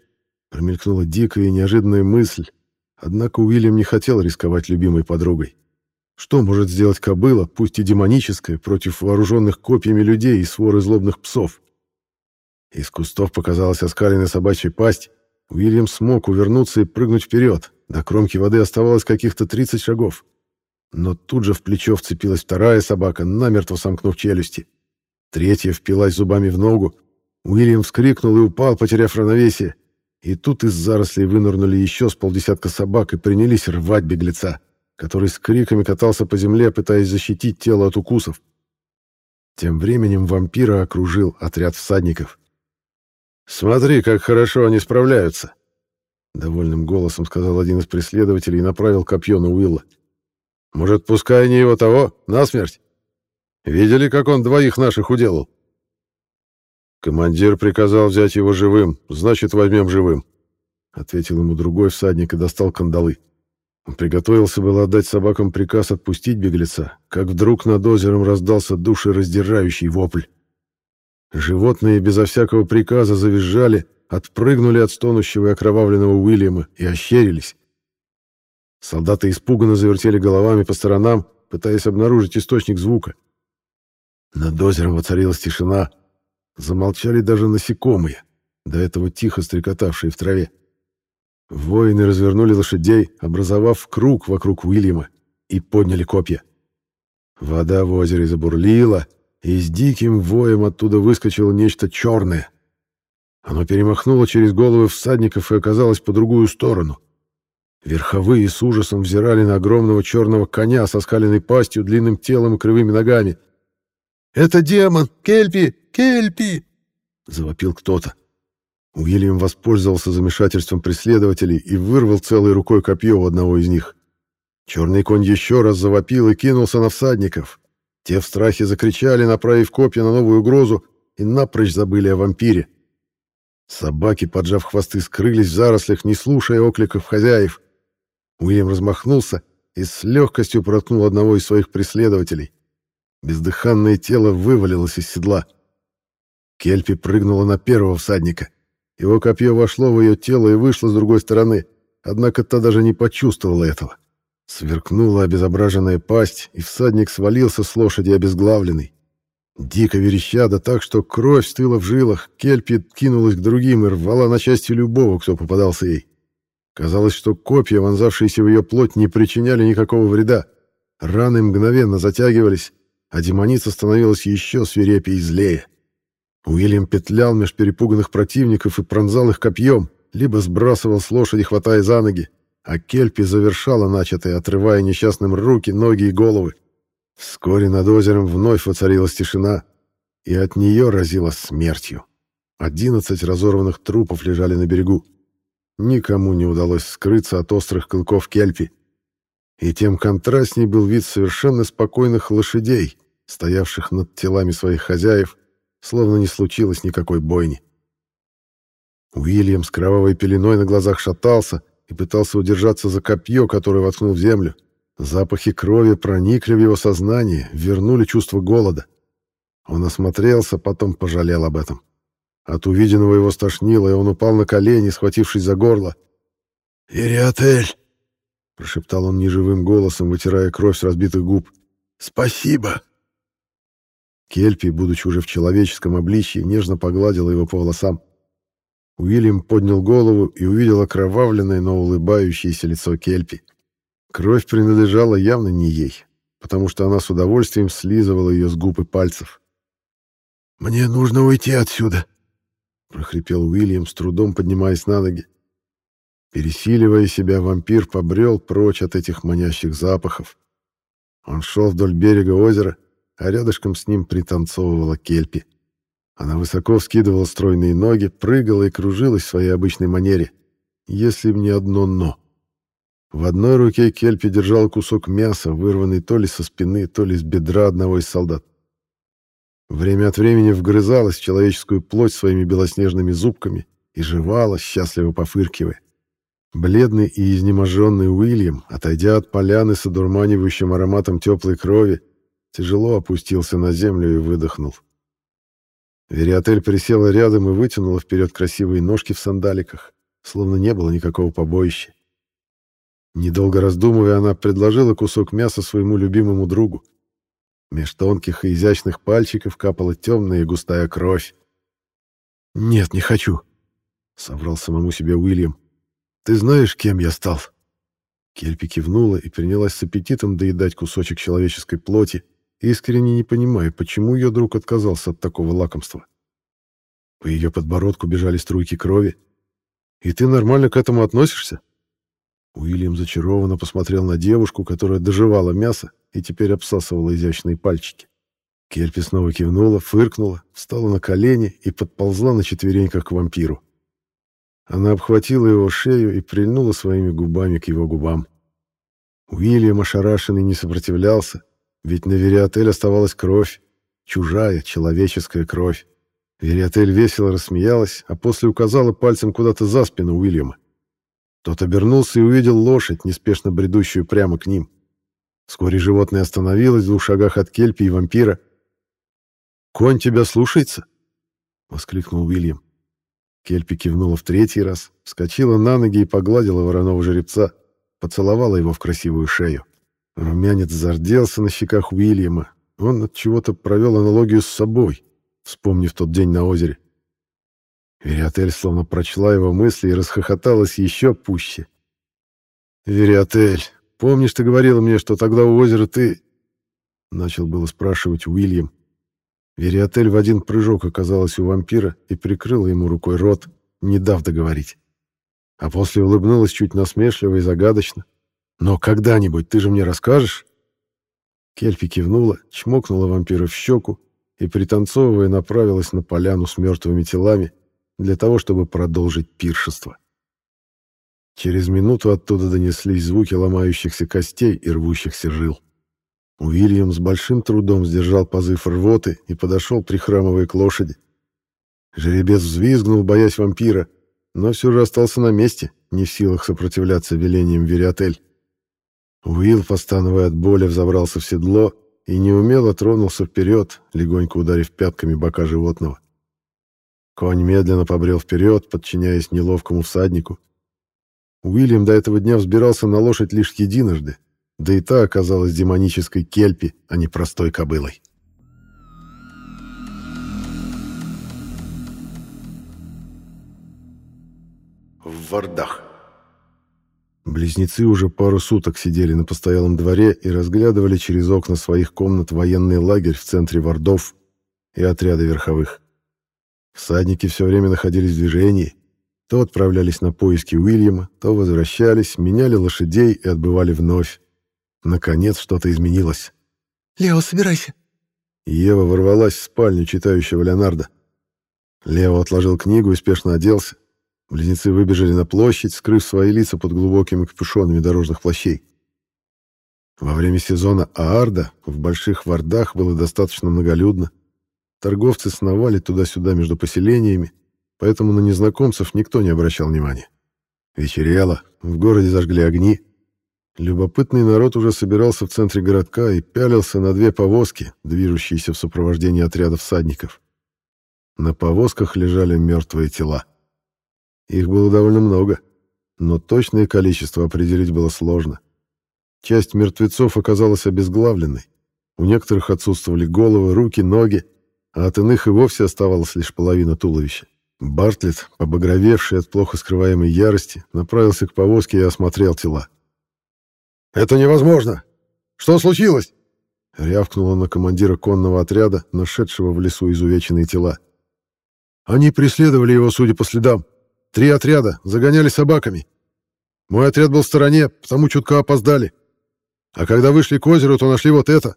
Промелькнула дикая и неожиданная мысль. Однако Уильям не хотел рисковать любимой подругой. Что может сделать кобыла, пусть и демоническая, против вооруженных копьями людей и своры злобных псов? Из кустов показалась оскаленная собачья пасть. Уильям смог увернуться и прыгнуть вперед. До кромки воды оставалось каких-то 30 шагов. Но тут же в плечо вцепилась вторая собака, намертво сомкнув челюсти. Третья впилась зубами в ногу. Уильям вскрикнул и упал, потеряв равновесие. И тут из зарослей вынырнули еще с полдесятка собак и принялись рвать беглеца, который с криками катался по земле, пытаясь защитить тело от укусов. Тем временем вампира окружил отряд всадников. «Смотри, как хорошо они справляются!» Довольным голосом сказал один из преследователей и направил копье на Уилла. «Может, пускай они его того, насмерть? Видели, как он двоих наших уделал?» «Командир приказал взять его живым, значит, возьмем живым», — ответил ему другой всадник и достал кандалы. Он приготовился было отдать собакам приказ отпустить беглеца, как вдруг над озером раздался душераздирающий вопль. Животные безо всякого приказа завизжали, отпрыгнули от стонущего и окровавленного Уильяма и ощерились. Солдаты испуганно завертели головами по сторонам, пытаясь обнаружить источник звука. Над озером воцарилась тишина, Замолчали даже насекомые, до этого тихо стрекотавшие в траве. Воины развернули лошадей, образовав круг вокруг Уильяма, и подняли копья. Вода в озере забурлила, и с диким воем оттуда выскочило нечто черное. Оно перемахнуло через головы всадников и оказалось по другую сторону. Верховые с ужасом взирали на огромного черного коня со скаленной пастью, длинным телом и кривыми ногами. «Это демон! Кельпи! Кельпи!» — завопил кто-то. Уильям воспользовался замешательством преследователей и вырвал целой рукой копье у одного из них. Черный конь еще раз завопил и кинулся на всадников. Те в страхе закричали, направив копья на новую угрозу, и напрочь забыли о вампире. Собаки, поджав хвосты, скрылись в зарослях, не слушая окликов хозяев. Уильям размахнулся и с легкостью проткнул одного из своих преследователей. Бездыханное тело вывалилось из седла. Кельпи прыгнула на первого всадника. Его копье вошло в ее тело и вышло с другой стороны, однако та даже не почувствовала этого. Сверкнула обезображенная пасть, и всадник свалился с лошади обезглавленный. Дико вереща, да так, что кровь стыла в жилах, Кельпи кинулась к другим и рвала на части любого, кто попадался ей. Казалось, что копья, вонзавшиеся в ее плоть, не причиняли никакого вреда. Раны мгновенно затягивались, а демоница становилась еще свирепее и злее. Уильям петлял меж перепуганных противников и пронзал их копьем, либо сбрасывал с лошади, хватая за ноги, а Кельпи завершала начатое, отрывая несчастным руки, ноги и головы. Вскоре над озером вновь воцарилась тишина, и от нее разило смертью. Одиннадцать разорванных трупов лежали на берегу. Никому не удалось скрыться от острых клыков Кельпи. И тем контрастней был вид совершенно спокойных лошадей, стоявших над телами своих хозяев, словно не случилось никакой бойни. Уильям с кровавой пеленой на глазах шатался и пытался удержаться за копье, которое воткнул в землю. Запахи крови проникли в его сознание, вернули чувство голода. Он осмотрелся, потом пожалел об этом. От увиденного его стошнило, и он упал на колени, схватившись за горло. «Ириотель!» — прошептал он неживым голосом, вытирая кровь с разбитых губ. «Спасибо!» Кельпи, будучи уже в человеческом обличье, нежно погладила его по волосам. Уильям поднял голову и увидел окровавленное, но улыбающееся лицо Кельпи. Кровь принадлежала явно не ей, потому что она с удовольствием слизывала ее с губ и пальцев. «Мне нужно уйти отсюда», — прохрипел Уильям, с трудом поднимаясь на ноги. Пересиливая себя, вампир побрел прочь от этих манящих запахов. Он шел вдоль берега озера, а рядышком с ним пританцовывала кельпи. Она высоко вскидывала стройные ноги, прыгала и кружилась в своей обычной манере. Если б не одно «но». В одной руке Кельпи держал кусок мяса, вырванный то ли со спины, то ли с бедра одного из солдат. Время от времени вгрызалась в человеческую плоть своими белоснежными зубками и жевала, счастливо пофыркивая. Бледный и изнеможенный Уильям, отойдя от поляны с одурманивающим ароматом теплой крови, тяжело опустился на землю и выдохнул. Вериотель присела рядом и вытянула вперед красивые ножки в сандаликах, словно не было никакого побоища. Недолго раздумывая, она предложила кусок мяса своему любимому другу. Меж тонких и изящных пальчиков капала темная и густая кровь. «Нет, не хочу», — соврал самому себе Уильям. «Ты знаешь, кем я стал?» Кельпи кивнула и принялась с аппетитом доедать кусочек человеческой плоти, искренне не понимая, почему ее друг отказался от такого лакомства. По ее подбородку бежали струйки крови. «И ты нормально к этому относишься?» Уильям зачарованно посмотрел на девушку, которая доживала мясо и теперь обсасывала изящные пальчики. Кельпи снова кивнула, фыркнула, встала на колени и подползла на четвереньках к вампиру. Она обхватила его шею и прильнула своими губами к его губам. Уильям, ошарашенный, не сопротивлялся, ведь на Вериотель оставалась кровь, чужая, человеческая кровь. Вериотель весело рассмеялась, а после указала пальцем куда-то за спину Уильяма. Тот обернулся и увидел лошадь, неспешно бредущую прямо к ним. Вскоре животное остановилось в двух шагах от Кельпи и вампира. «Конь тебя слушается?» — воскликнул Уильям. Кельпи кивнула в третий раз, вскочила на ноги и погладила вороного жеребца, поцеловала его в красивую шею. Румянец зарделся на щеках Уильяма. Он от чего-то провел аналогию с собой, вспомнив тот день на озере. Вериотель словно прочла его мысли и расхохоталась еще пуще. «Вериотель, помнишь, ты говорила мне, что тогда у озера ты...» Начал было спрашивать Уильям. Вериотель в один прыжок оказалась у вампира и прикрыла ему рукой рот, не дав договорить. А после улыбнулась чуть насмешливо и загадочно. «Но когда-нибудь ты же мне расскажешь?» Кельпи кивнула, чмокнула вампира в щеку и, пританцовывая, направилась на поляну с мертвыми телами, для того, чтобы продолжить пиршество. Через минуту оттуда донеслись звуки ломающихся костей и рвущихся жил. Уильям с большим трудом сдержал позыв рвоты и подошел, прихрамывая к лошади. Жеребец взвизгнул, боясь вампира, но все же остался на месте, не в силах сопротивляться велениям Вериотель. Уилл, постановая от боли, взобрался в седло и неумело тронулся вперед, легонько ударив пятками бока животного. Конь медленно побрел вперед, подчиняясь неловкому всаднику. Уильям до этого дня взбирался на лошадь лишь единожды, да и та оказалась демонической кельпи, а не простой кобылой. В Вардах Близнецы уже пару суток сидели на постоялом дворе и разглядывали через окна своих комнат военный лагерь в центре Вардов и отряды верховых. Всадники все время находились в движении, то отправлялись на поиски Уильяма, то возвращались, меняли лошадей и отбывали вновь. Наконец что-то изменилось. «Лео, собирайся!» Ева ворвалась в спальню читающего Леонардо. Лео отложил книгу и спешно оделся. Близнецы выбежали на площадь, скрыв свои лица под глубокими капюшонами дорожных плащей. Во время сезона Аарда в Больших Вардах было достаточно многолюдно. Торговцы сновали туда-сюда между поселениями, поэтому на незнакомцев никто не обращал внимания. Вечерело, в городе зажгли огни. Любопытный народ уже собирался в центре городка и пялился на две повозки, движущиеся в сопровождении отряда всадников. На повозках лежали мертвые тела. Их было довольно много, но точное количество определить было сложно. Часть мертвецов оказалась обезглавленной. У некоторых отсутствовали головы, руки, ноги, а от иных и вовсе оставалась лишь половина туловища. Бартлетт, побагровевший от плохо скрываемой ярости, направился к повозке и осмотрел тела. «Это невозможно! Что случилось?» Рявкнул он на командира конного отряда, нашедшего в лесу изувеченные тела. «Они преследовали его, судя по следам. Три отряда, загоняли собаками. Мой отряд был в стороне, потому чутка опоздали. А когда вышли к озеру, то нашли вот это».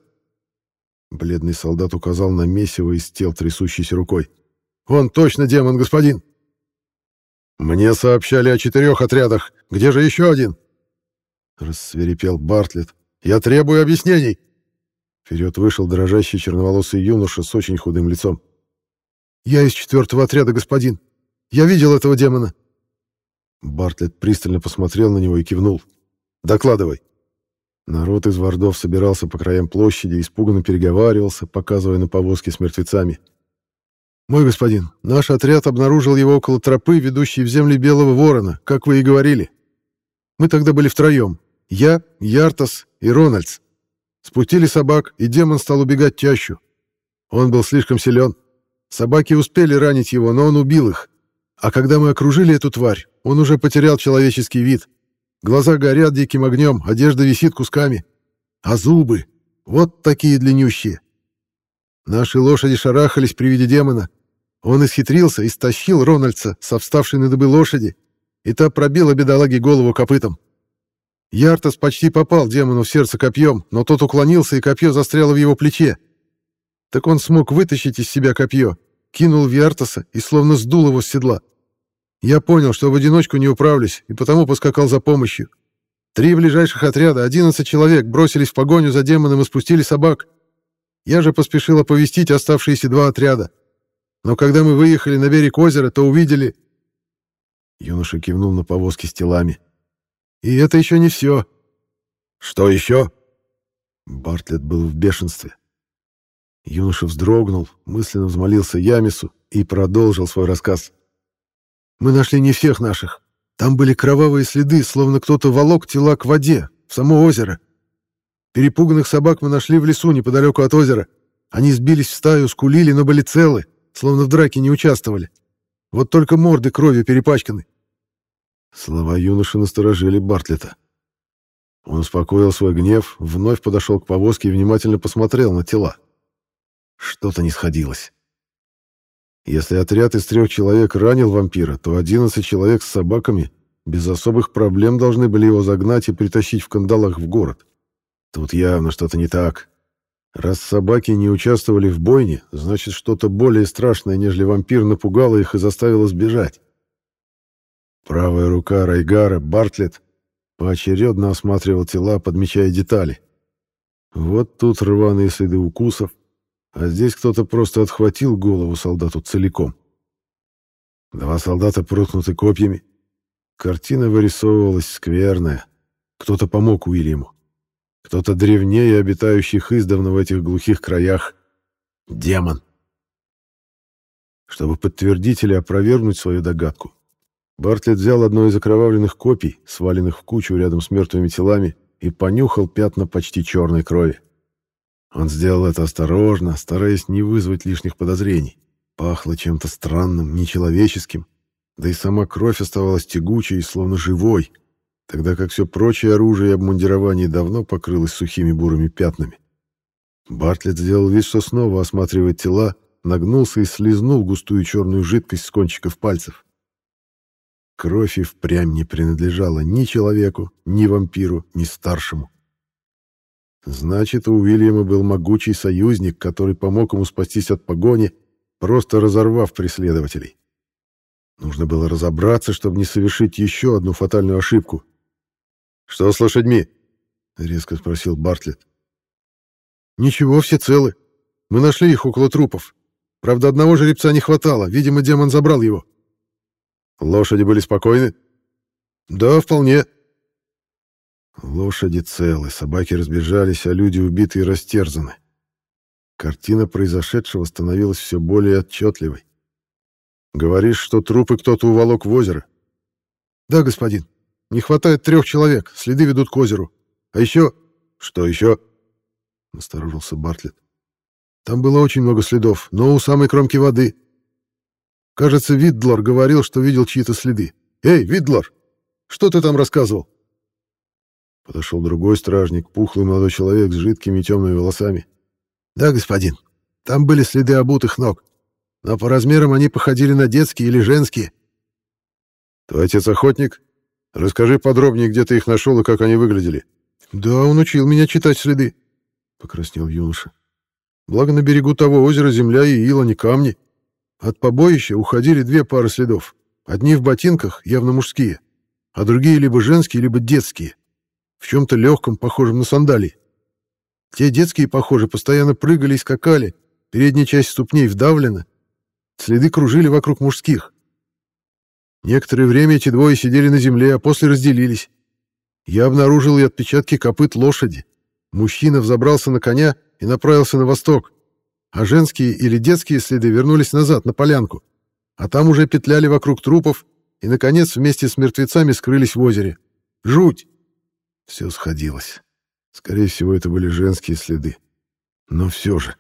Бледный солдат указал на месиво из тел трясущейся рукой. «Он точно демон, господин!» «Мне сообщали о четырех отрядах. Где же еще один?» Рассверепел Бартлетт. «Я требую объяснений!» Вперед вышел дрожащий черноволосый юноша с очень худым лицом. «Я из четвертого отряда, господин. Я видел этого демона». Бартлетт пристально посмотрел на него и кивнул. «Докладывай». Народ из вардов собирался по краям площади, испуганно переговаривался, показывая на повозки с мертвецами. «Мой господин, наш отряд обнаружил его около тропы, ведущей в земли Белого Ворона, как вы и говорили. Мы тогда были втроем. Я, Яртас и Рональдс. Спустили собак, и демон стал убегать чащу. Он был слишком силен. Собаки успели ранить его, но он убил их. А когда мы окружили эту тварь, он уже потерял человеческий вид. Глаза горят диким огнем, одежда висит кусками. А зубы вот такие длиннющие. Наши лошади шарахались при виде демона. Он исхитрился и стащил Рональдса со вставшей на дыбы лошади, и та пробила бедолаге голову копытом. Яртас почти попал демону в сердце копьем, но тот уклонился, и копье застряло в его плече. Так он смог вытащить из себя копье, кинул в Яртаса и словно сдул его с седла. Я понял, что в одиночку не управлюсь, и потому поскакал за помощью. Три ближайших отряда, одиннадцать человек, бросились в погоню за демоном и спустили собак. Я же поспешил оповестить оставшиеся два отряда. Но когда мы выехали на берег озера, то увидели... Юноша кивнул на повозки с телами. И это еще не все. Что еще? Бартлетт был в бешенстве. Юноша вздрогнул, мысленно взмолился Ямису и продолжил свой рассказ. «Мы нашли не всех наших. Там были кровавые следы, словно кто-то волок тела к воде, в само озеро. Перепуганных собак мы нашли в лесу неподалеку от озера. Они сбились в стаю, скулили, но были целы, словно в драке не участвовали. Вот только морды кровью перепачканы. Слова юноши насторожили Бартлета. Он успокоил свой гнев, вновь подошел к повозке и внимательно посмотрел на тела. Что-то не сходилось. Если отряд из трех человек ранил вампира, то одиннадцать человек с собаками без особых проблем должны были его загнать и притащить в кандалах в город. Тут явно что-то не так. Раз собаки не участвовали в бойне, значит, что-то более страшное, нежели вампир, напугало их и заставило сбежать. Правая рука Райгара, Бартлет, поочередно осматривал тела, подмечая детали. Вот тут рваные следы укусов, а здесь кто-то просто отхватил голову солдату целиком. Два солдата проткнуты копьями. Картина вырисовывалась скверная. Кто-то помог Уильяму. Кто-то древнее обитающих издавна в этих глухих краях. Демон. Чтобы подтвердить или опровергнуть свою догадку, Бартлетт взял одно из окровавленных копий, сваленных в кучу рядом с мертвыми телами, и понюхал пятна почти черной крови. Он сделал это осторожно, стараясь не вызвать лишних подозрений. Пахло чем-то странным, нечеловеческим, да и сама кровь оставалась тягучей и словно живой, тогда как все прочее оружие и обмундирование давно покрылось сухими бурыми пятнами. Бартлетт сделал вид, что снова осматривает тела, нагнулся и слезнул густую черную жидкость с кончиков пальцев. Кровь и впрямь не принадлежала ни человеку, ни вампиру, ни старшему. Значит, у Уильяма был могучий союзник, который помог ему спастись от погони, просто разорвав преследователей. Нужно было разобраться, чтобы не совершить еще одну фатальную ошибку. «Что с лошадьми?» — резко спросил Бартлетт. «Ничего, все целы. Мы нашли их около трупов. Правда, одного жеребца не хватало. Видимо, демон забрал его». «Лошади были спокойны?» «Да, вполне. Лошади целы, собаки разбежались, а люди убиты и растерзаны. Картина произошедшего становилась все более отчетливой. «Говоришь, что трупы кто-то уволок в озеро?» «Да, господин. Не хватает трех человек, следы ведут к озеру. А еще...» «Что еще?» — насторожился Бартлетт. «Там было очень много следов, но у самой кромки воды. Кажется, Виддлор говорил, что видел чьи-то следы. Эй, Виддлор, что ты там рассказывал?» Подошел другой стражник, пухлый молодой человек с жидкими темными волосами. «Да, господин, там были следы обутых ног, но по размерам они походили на детские или женские». «Твой отец охотник? Расскажи подробнее, где ты их нашел и как они выглядели». «Да, он учил меня читать следы», — покраснел юноша. «Благо на берегу того озера земля и ила, не камни. От побоища уходили две пары следов. Одни в ботинках, явно мужские, а другие либо женские, либо детские, в чем-то легком, похожем на сандалии. Те детские, похоже, постоянно прыгали и скакали, передняя часть ступней вдавлена, следы кружили вокруг мужских. Некоторое время эти двое сидели на земле, а после разделились. Я обнаружил и отпечатки копыт лошади. Мужчина взобрался на коня и направился на восток, а женские или детские следы вернулись назад, на полянку, а там уже петляли вокруг трупов и, наконец, вместе с мертвецами скрылись в озере. Жуть! Все сходилось. Скорее всего, это были женские следы. Но все же.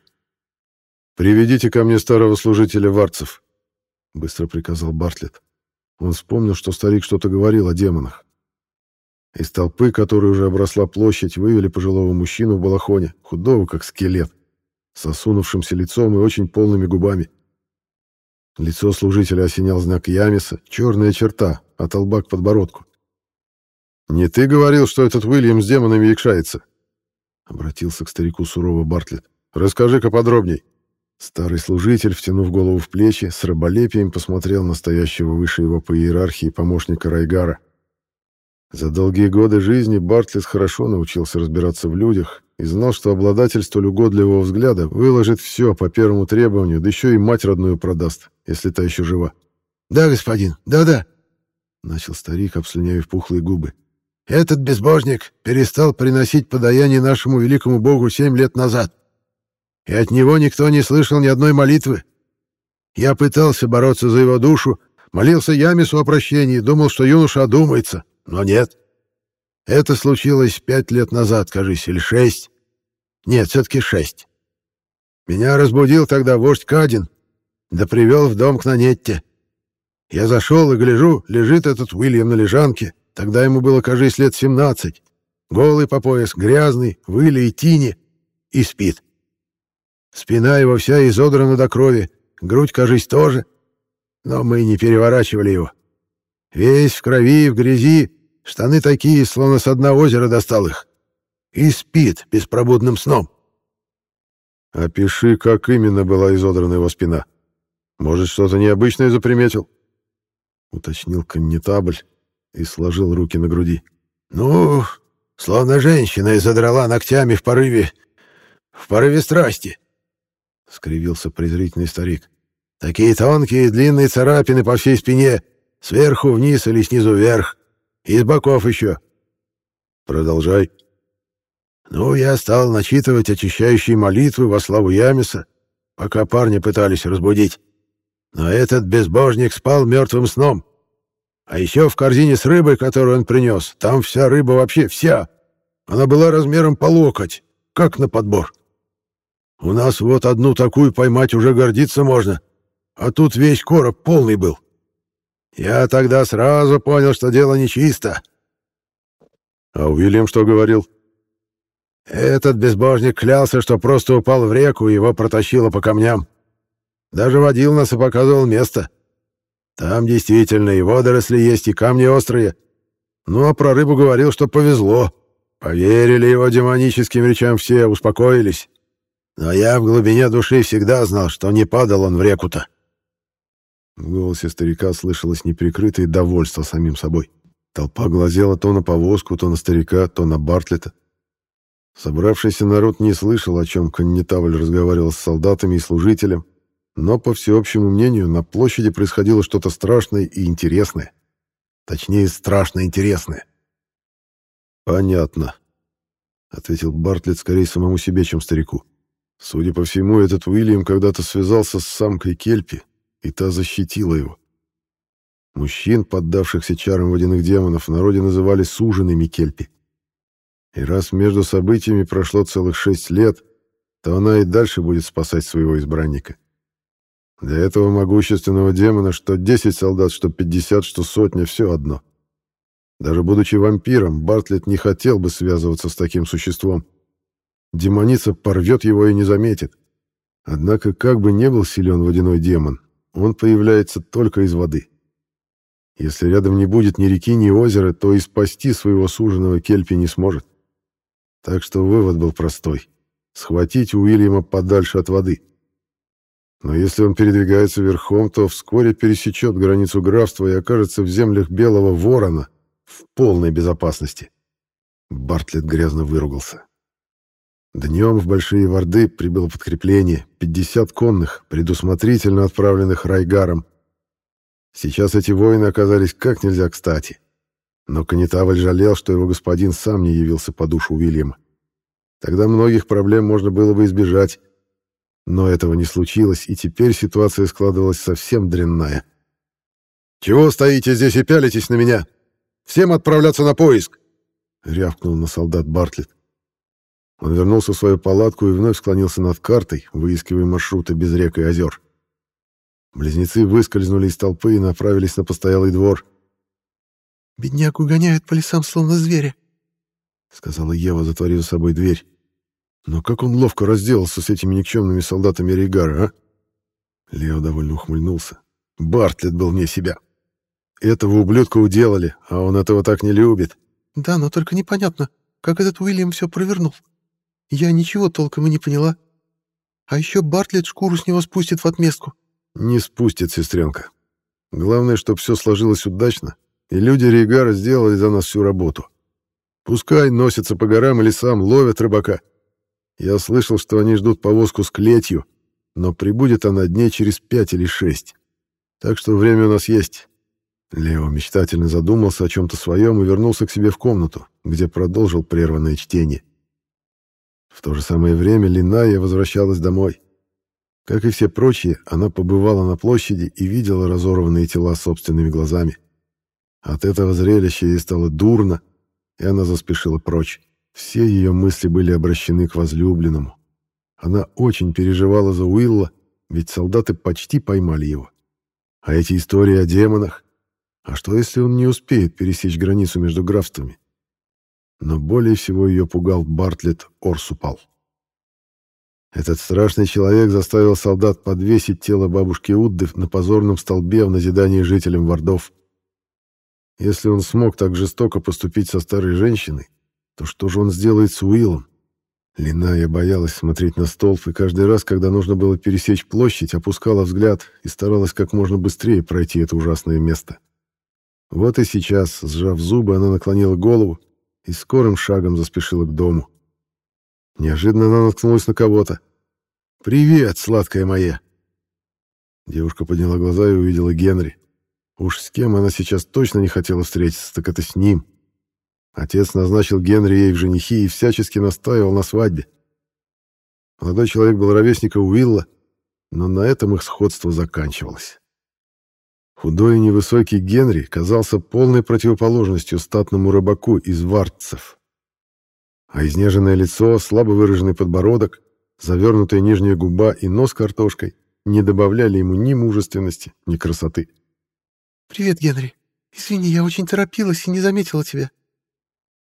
«Приведите ко мне старого служителя Варцев», — быстро приказал Бартлетт. Он вспомнил, что старик что-то говорил о демонах. Из толпы, которой уже обросла площадь, вывели пожилого мужчину в балахоне, худого, как скелет, с осунувшимся лицом и очень полными губами. Лицо служителя осенял знак Ямиса, черная черта, от лба к подбородку. «Не ты говорил, что этот Уильям с демонами якшается?» Обратился к старику сурово Бартлетт. «Расскажи-ка подробней». Старый служитель, втянув голову в плечи, с раболепием посмотрел на стоящего выше его по иерархии помощника Райгара. За долгие годы жизни Бартлетт хорошо научился разбираться в людях и знал, что обладатель столь угодливого взгляда выложит все по первому требованию, да еще и мать родную продаст, если та еще жива. «Да, господин, да-да», — начал старик, обслюняв пухлые губы. Этот безбожник перестал приносить подаяние нашему великому богу семь лет назад. И от него никто не слышал ни одной молитвы. Я пытался бороться за его душу, молился Ямису о прощении, думал, что юноша одумается, но нет. Это случилось пять лет назад, кажись, или шесть. Нет, все-таки шесть. Меня разбудил тогда вождь Кадин, да привел в дом к Нанетте. Я зашел и гляжу, лежит этот Уильям на лежанке, Тогда ему было, кажись, лет 17. Голый по пояс, грязный, выли и тини. И спит. Спина его вся изодрана до крови, грудь, кажись, тоже. Но мы не переворачивали его. Весь в крови, в грязи, штаны такие, словно с дна озера достал их. И спит беспробудным сном. Опиши, как именно была изодрана его спина. Может, что-то необычное заприметил? Уточнил коннетабль, и сложил руки на груди. «Ну, словно женщина и задрала ногтями в порыве... в порыве страсти», — скривился презрительный старик. «Такие тонкие длинные царапины по всей спине, сверху вниз или снизу вверх, и с боков еще». «Продолжай». «Ну, я стал начитывать очищающие молитвы во славу Ямиса, пока парня пытались разбудить. Но этот безбожник спал мертвым сном». А еще в корзине с рыбой, которую он принес, там вся рыба вообще вся. Она была размером по локоть, как на подбор. У нас вот одну такую поймать уже гордиться можно, а тут весь короб полный был. Я тогда сразу понял, что дело нечисто. А Уильям что говорил? Этот безбожник клялся, что просто упал в реку и его протащило по камням. Даже водил нас и показывал место. — там действительно и водоросли есть, и камни острые. Ну, а про рыбу говорил, что повезло. Поверили его демоническим речам все, успокоились. Но я в глубине души всегда знал, что не падал он в реку-то. В голосе старика слышалось неприкрытое довольство самим собой. Толпа глазела то на повозку, то на старика, то на Бартлета. Собравшийся народ не слышал, о чем коннетабль разговаривал с солдатами и служителем, но, по всеобщему мнению, на площади происходило что-то страшное и интересное. Точнее, страшно интересное. «Понятно», — ответил Бартлетт скорее самому себе, чем старику. Судя по всему, этот Уильям когда-то связался с самкой Кельпи, и та защитила его. Мужчин, поддавшихся чарам водяных демонов, в народе называли суженными Кельпи. И раз между событиями прошло целых шесть лет, то она и дальше будет спасать своего избранника. Для этого могущественного демона что 10 солдат, что 50, что сотня — все одно. Даже будучи вампиром, Бартлетт не хотел бы связываться с таким существом. Демоница порвет его и не заметит. Однако, как бы не был силен водяной демон, он появляется только из воды. Если рядом не будет ни реки, ни озера, то и спасти своего суженого Кельпи не сможет. Так что вывод был простой. Схватить Уильяма подальше от воды. Но если он передвигается верхом, то вскоре пересечет границу графства и окажется в землях Белого Ворона в полной безопасности. Бартлетт грязно выругался. Днем в Большие Ворды прибыло подкрепление, 50 конных, предусмотрительно отправленных Райгаром. Сейчас эти воины оказались как нельзя кстати. Но Канитавль жалел, что его господин сам не явился по душу Уильяма. Тогда многих проблем можно было бы избежать. Но этого не случилось, и теперь ситуация складывалась совсем дрянная. «Чего стоите здесь и пялитесь на меня? Всем отправляться на поиск!» — рявкнул на солдат Бартлетт. Он вернулся в свою палатку и вновь склонился над картой, выискивая маршруты без рек и озер. Близнецы выскользнули из толпы и направились на постоялый двор. «Беднягу гоняют по лесам, словно зверя», — сказала Ева, затворив за собой дверь. «Но как он ловко разделался с этими никчемными солдатами Рейгара, а?» Лео довольно ухмыльнулся. «Бартлетт был вне себя. Этого ублюдка уделали, а он этого так не любит». «Да, но только непонятно, как этот Уильям все провернул. Я ничего толком и не поняла. А еще Бартлетт шкуру с него спустит в отместку». «Не спустит, сестренка. Главное, чтобы все сложилось удачно, и люди Рейгара сделали за нас всю работу. Пускай носятся по горам и лесам, ловят рыбака. Я слышал, что они ждут повозку с клетью, но прибудет она дней через пять или шесть. Так что время у нас есть». Лео мечтательно задумался о чем-то своем и вернулся к себе в комнату, где продолжил прерванное чтение. В то же самое время Линая возвращалась домой. Как и все прочие, она побывала на площади и видела разорванные тела собственными глазами. От этого зрелища ей стало дурно, и она заспешила прочь. Все ее мысли были обращены к возлюбленному. Она очень переживала за Уилла, ведь солдаты почти поймали его. А эти истории о демонах? А что, если он не успеет пересечь границу между графствами? Но более всего ее пугал Бартлетт Орсупал. Этот страшный человек заставил солдат подвесить тело бабушки Удды на позорном столбе в назидании жителям Вардов. Если он смог так жестоко поступить со старой женщиной, то что же он сделает с Уиллом? Линая боялась смотреть на столб, и каждый раз, когда нужно было пересечь площадь, опускала взгляд и старалась как можно быстрее пройти это ужасное место. Вот и сейчас, сжав зубы, она наклонила голову и скорым шагом заспешила к дому. Неожиданно она наткнулась на кого-то. «Привет, сладкая моя!» Девушка подняла глаза и увидела Генри. Уж с кем она сейчас точно не хотела встретиться, так это с ним. Отец назначил Генри ей в женихи и всячески настаивал на свадьбе. Молодой человек был ровесником Уилла, но на этом их сходство заканчивалось. Худой и невысокий Генри казался полной противоположностью статному рыбаку из вартцев. А изнеженное лицо, слабо выраженный подбородок, завернутая нижняя губа и нос картошкой не добавляли ему ни мужественности, ни красоты. «Привет, Генри. Извини, я очень торопилась и не заметила тебя».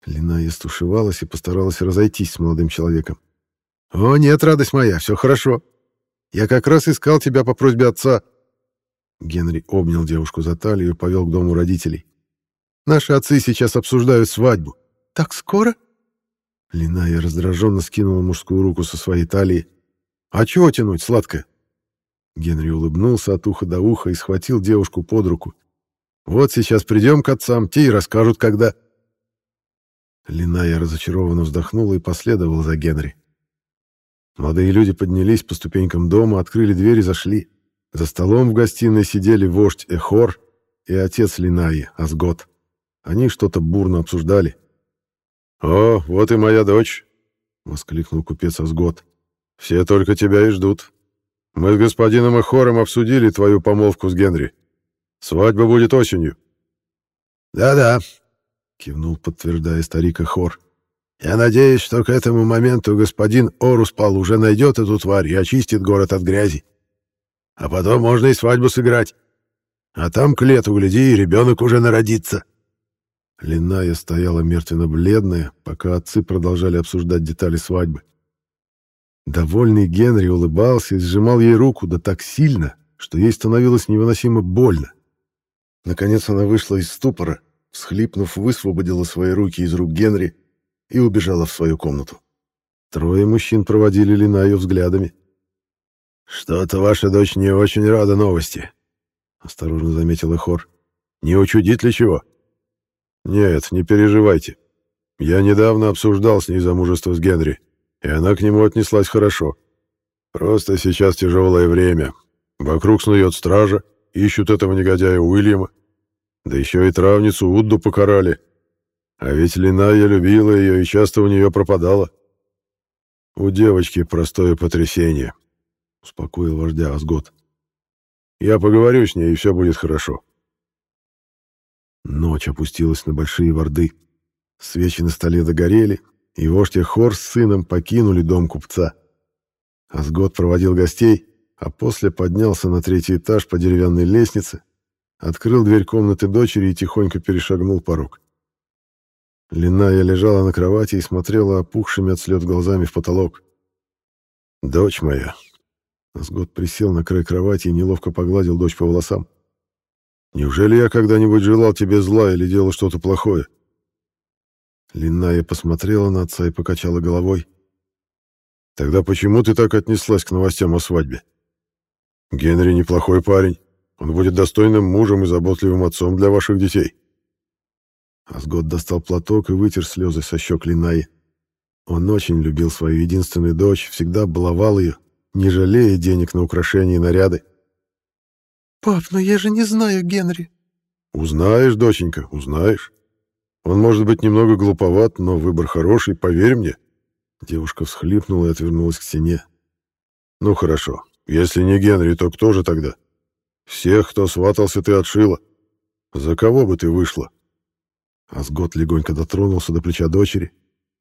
Линая стушевалась и постаралась разойтись с молодым человеком. «О, нет, радость моя, все хорошо. Я как раз искал тебя по просьбе отца». Генри обнял девушку за талию и повел к дому родителей. «Наши отцы сейчас обсуждают свадьбу». «Так скоро?» Линая раздраженно скинула мужскую руку со своей талии. «А чего тянуть, сладкая?» Генри улыбнулся от уха до уха и схватил девушку под руку. «Вот сейчас придем к отцам, те и расскажут, когда...» Линая разочарованно вздохнула и последовала за Генри. Молодые люди поднялись по ступенькам дома, открыли дверь и зашли. За столом в гостиной сидели вождь Эхор и отец Линаи, Асгот. Они что-то бурно обсуждали. «О, вот и моя дочь!» — воскликнул купец Асгот. «Все только тебя и ждут. Мы с господином Эхором обсудили твою помолвку с Генри. Свадьба будет осенью». «Да-да», — кивнул, подтверждая старик Эхор. «Я надеюсь, что к этому моменту господин Оруспал уже найдет эту тварь и очистит город от грязи. А потом можно и свадьбу сыграть. А там к лету, гляди, и ребенок уже народится». Линая стояла мертвенно-бледная, пока отцы продолжали обсуждать детали свадьбы. Довольный Генри улыбался и сжимал ей руку, да так сильно, что ей становилось невыносимо больно. Наконец она вышла из ступора, всхлипнув, высвободила свои руки из рук Генри и убежала в свою комнату. Трое мужчин проводили Линаю взглядами. «Что-то ваша дочь не очень рада новости», — осторожно заметил Эхор. «Не учудит ли чего?» «Нет, не переживайте. Я недавно обсуждал с ней замужество с Генри, и она к нему отнеслась хорошо. Просто сейчас тяжелое время. Вокруг снует стража, ищут этого негодяя Уильяма. Да еще и травницу Удду покарали. А ведь Линая любила ее и часто у нее пропадала. У девочки простое потрясение, — успокоил вождя Асгот. Я поговорю с ней, и все будет хорошо. Ночь опустилась на большие ворды. Свечи на столе догорели, и вождь Хор с сыном покинули дом купца. Асгот проводил гостей, а после поднялся на третий этаж по деревянной лестнице, открыл дверь комнаты дочери и тихонько перешагнул порог. Линая лежала на кровати и смотрела опухшими от слез глазами в потолок. «Дочь моя!» Асгот присел на край кровати и неловко погладил дочь по волосам. Неужели я когда-нибудь желал тебе зла или делал что-то плохое?» Линная посмотрела на отца и покачала головой. «Тогда почему ты так отнеслась к новостям о свадьбе? Генри неплохой парень. Он будет достойным мужем и заботливым отцом для ваших детей». Асгот достал платок и вытер слезы со щек Линаи. Он очень любил свою единственную дочь, всегда баловал ее, не жалея денег на украшения и наряды. «Пап, но я же не знаю Генри». «Узнаешь, доченька, узнаешь. Он может быть немного глуповат, но выбор хороший, поверь мне». Девушка всхлипнула и отвернулась к стене. «Ну хорошо, если не Генри, то кто же тогда? Всех, кто сватался, ты отшила. За кого бы ты вышла?» Асгот легонько дотронулся до плеча дочери.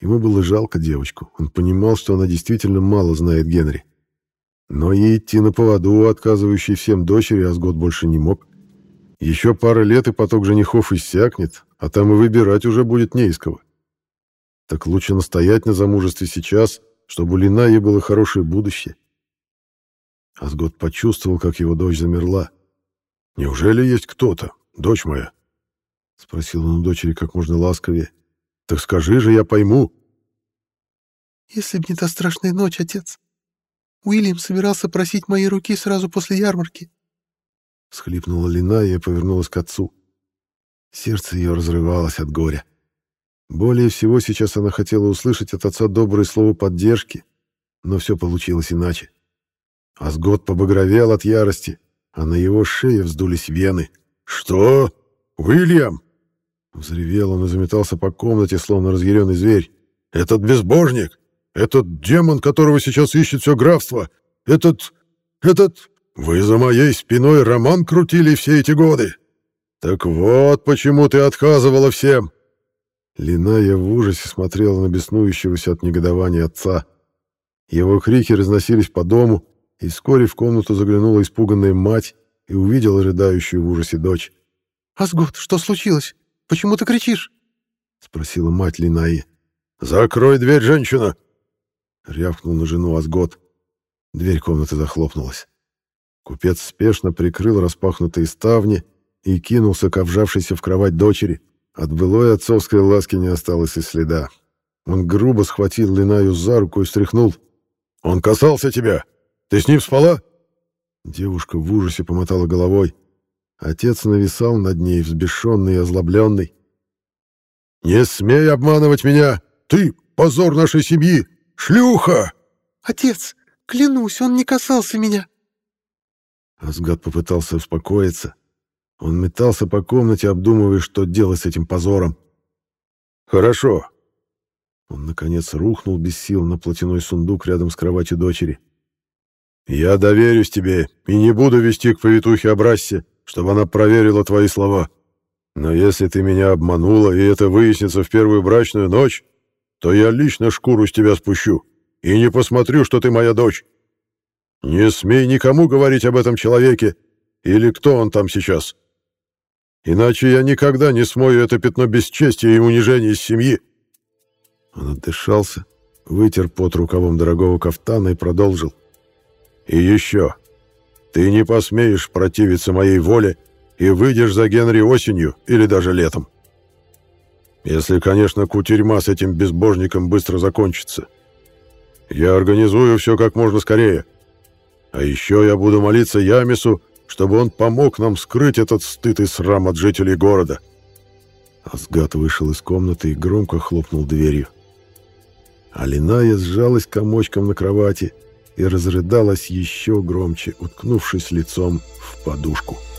Ему было жалко девочку. Он понимал, что она действительно мало знает Генри. Но и идти на поводу отказывающей всем дочери Асгот больше не мог. Еще пара лет, и поток женихов иссякнет, а там и выбирать уже будет не из кого. Так лучше настоять на замужестве сейчас, чтобы у Линайи было хорошее будущее. Асгот почувствовал, как его дочь замерла. «Неужели есть кто-то, дочь моя?» — спросил он у дочери как можно ласковее. «Так скажи же, я пойму». «Если б не та страшная ночь, отец, Уильям собирался просить моей руки сразу после ярмарки. Схлипнула Лина и повернулась к отцу. Сердце ее разрывалось от горя. Более всего сейчас она хотела услышать от отца доброе слово поддержки, но все получилось иначе. Асгот побагровел от ярости, а на его шее вздулись вены. «Что? Уильям?» Взревел он и заметался по комнате, словно разъяренный зверь. «Этот безбожник! Этот демон, которого сейчас ищет все графство, этот... этот... Вы за моей спиной роман крутили все эти годы. Так вот почему ты отказывала всем. Линая в ужасе смотрела на беснующегося от негодования отца. Его крики разносились по дому, и вскоре в комнату заглянула испуганная мать и увидела рыдающую в ужасе дочь. «Асгот, что случилось? Почему ты кричишь?» — спросила мать Линаи. «Закрой дверь, женщина!» — рявкнул на жену Асгот. Дверь комнаты захлопнулась. Купец спешно прикрыл распахнутые ставни и кинулся к обжавшейся в кровать дочери. От былой отцовской ласки не осталось и следа. Он грубо схватил Линаю за руку и встряхнул. «Он касался тебя! Ты с ним спала?» Девушка в ужасе помотала головой. Отец нависал над ней, взбешенный и озлобленный. «Не смей обманывать меня! Ты — позор нашей семьи! Шлюха!» «Отец, клянусь, он не касался меня!» Асгад попытался успокоиться. Он метался по комнате, обдумывая, что делать с этим позором. «Хорошо. Он, наконец, рухнул без сил на платяной сундук рядом с кроватью дочери. «Я доверюсь тебе и не буду вести к повитухе Абрассе, чтобы она проверила твои слова. Но если ты меня обманула, и это выяснится в первую брачную ночь, то я лично шкуру с тебя спущу и не посмотрю, что ты моя дочь. Не смей никому говорить об этом человеке или кто он там сейчас. Иначе я никогда не смою это пятно бесчестия и унижения из семьи. Он отдышался, вытер пот рукавом дорогого кафтана и продолжил. И еще. Ты не посмеешь противиться моей воле и выйдешь за Генри осенью или даже летом. Если, конечно, кутерьма с этим безбожником быстро закончится. Я организую все как можно скорее. А еще я буду молиться Ямису, чтобы он помог нам скрыть этот стыд и срам от жителей города. Асгат вышел из комнаты и громко хлопнул дверью. Алиная сжалась комочком на кровати и разрыдалась еще громче, уткнувшись лицом в подушку. —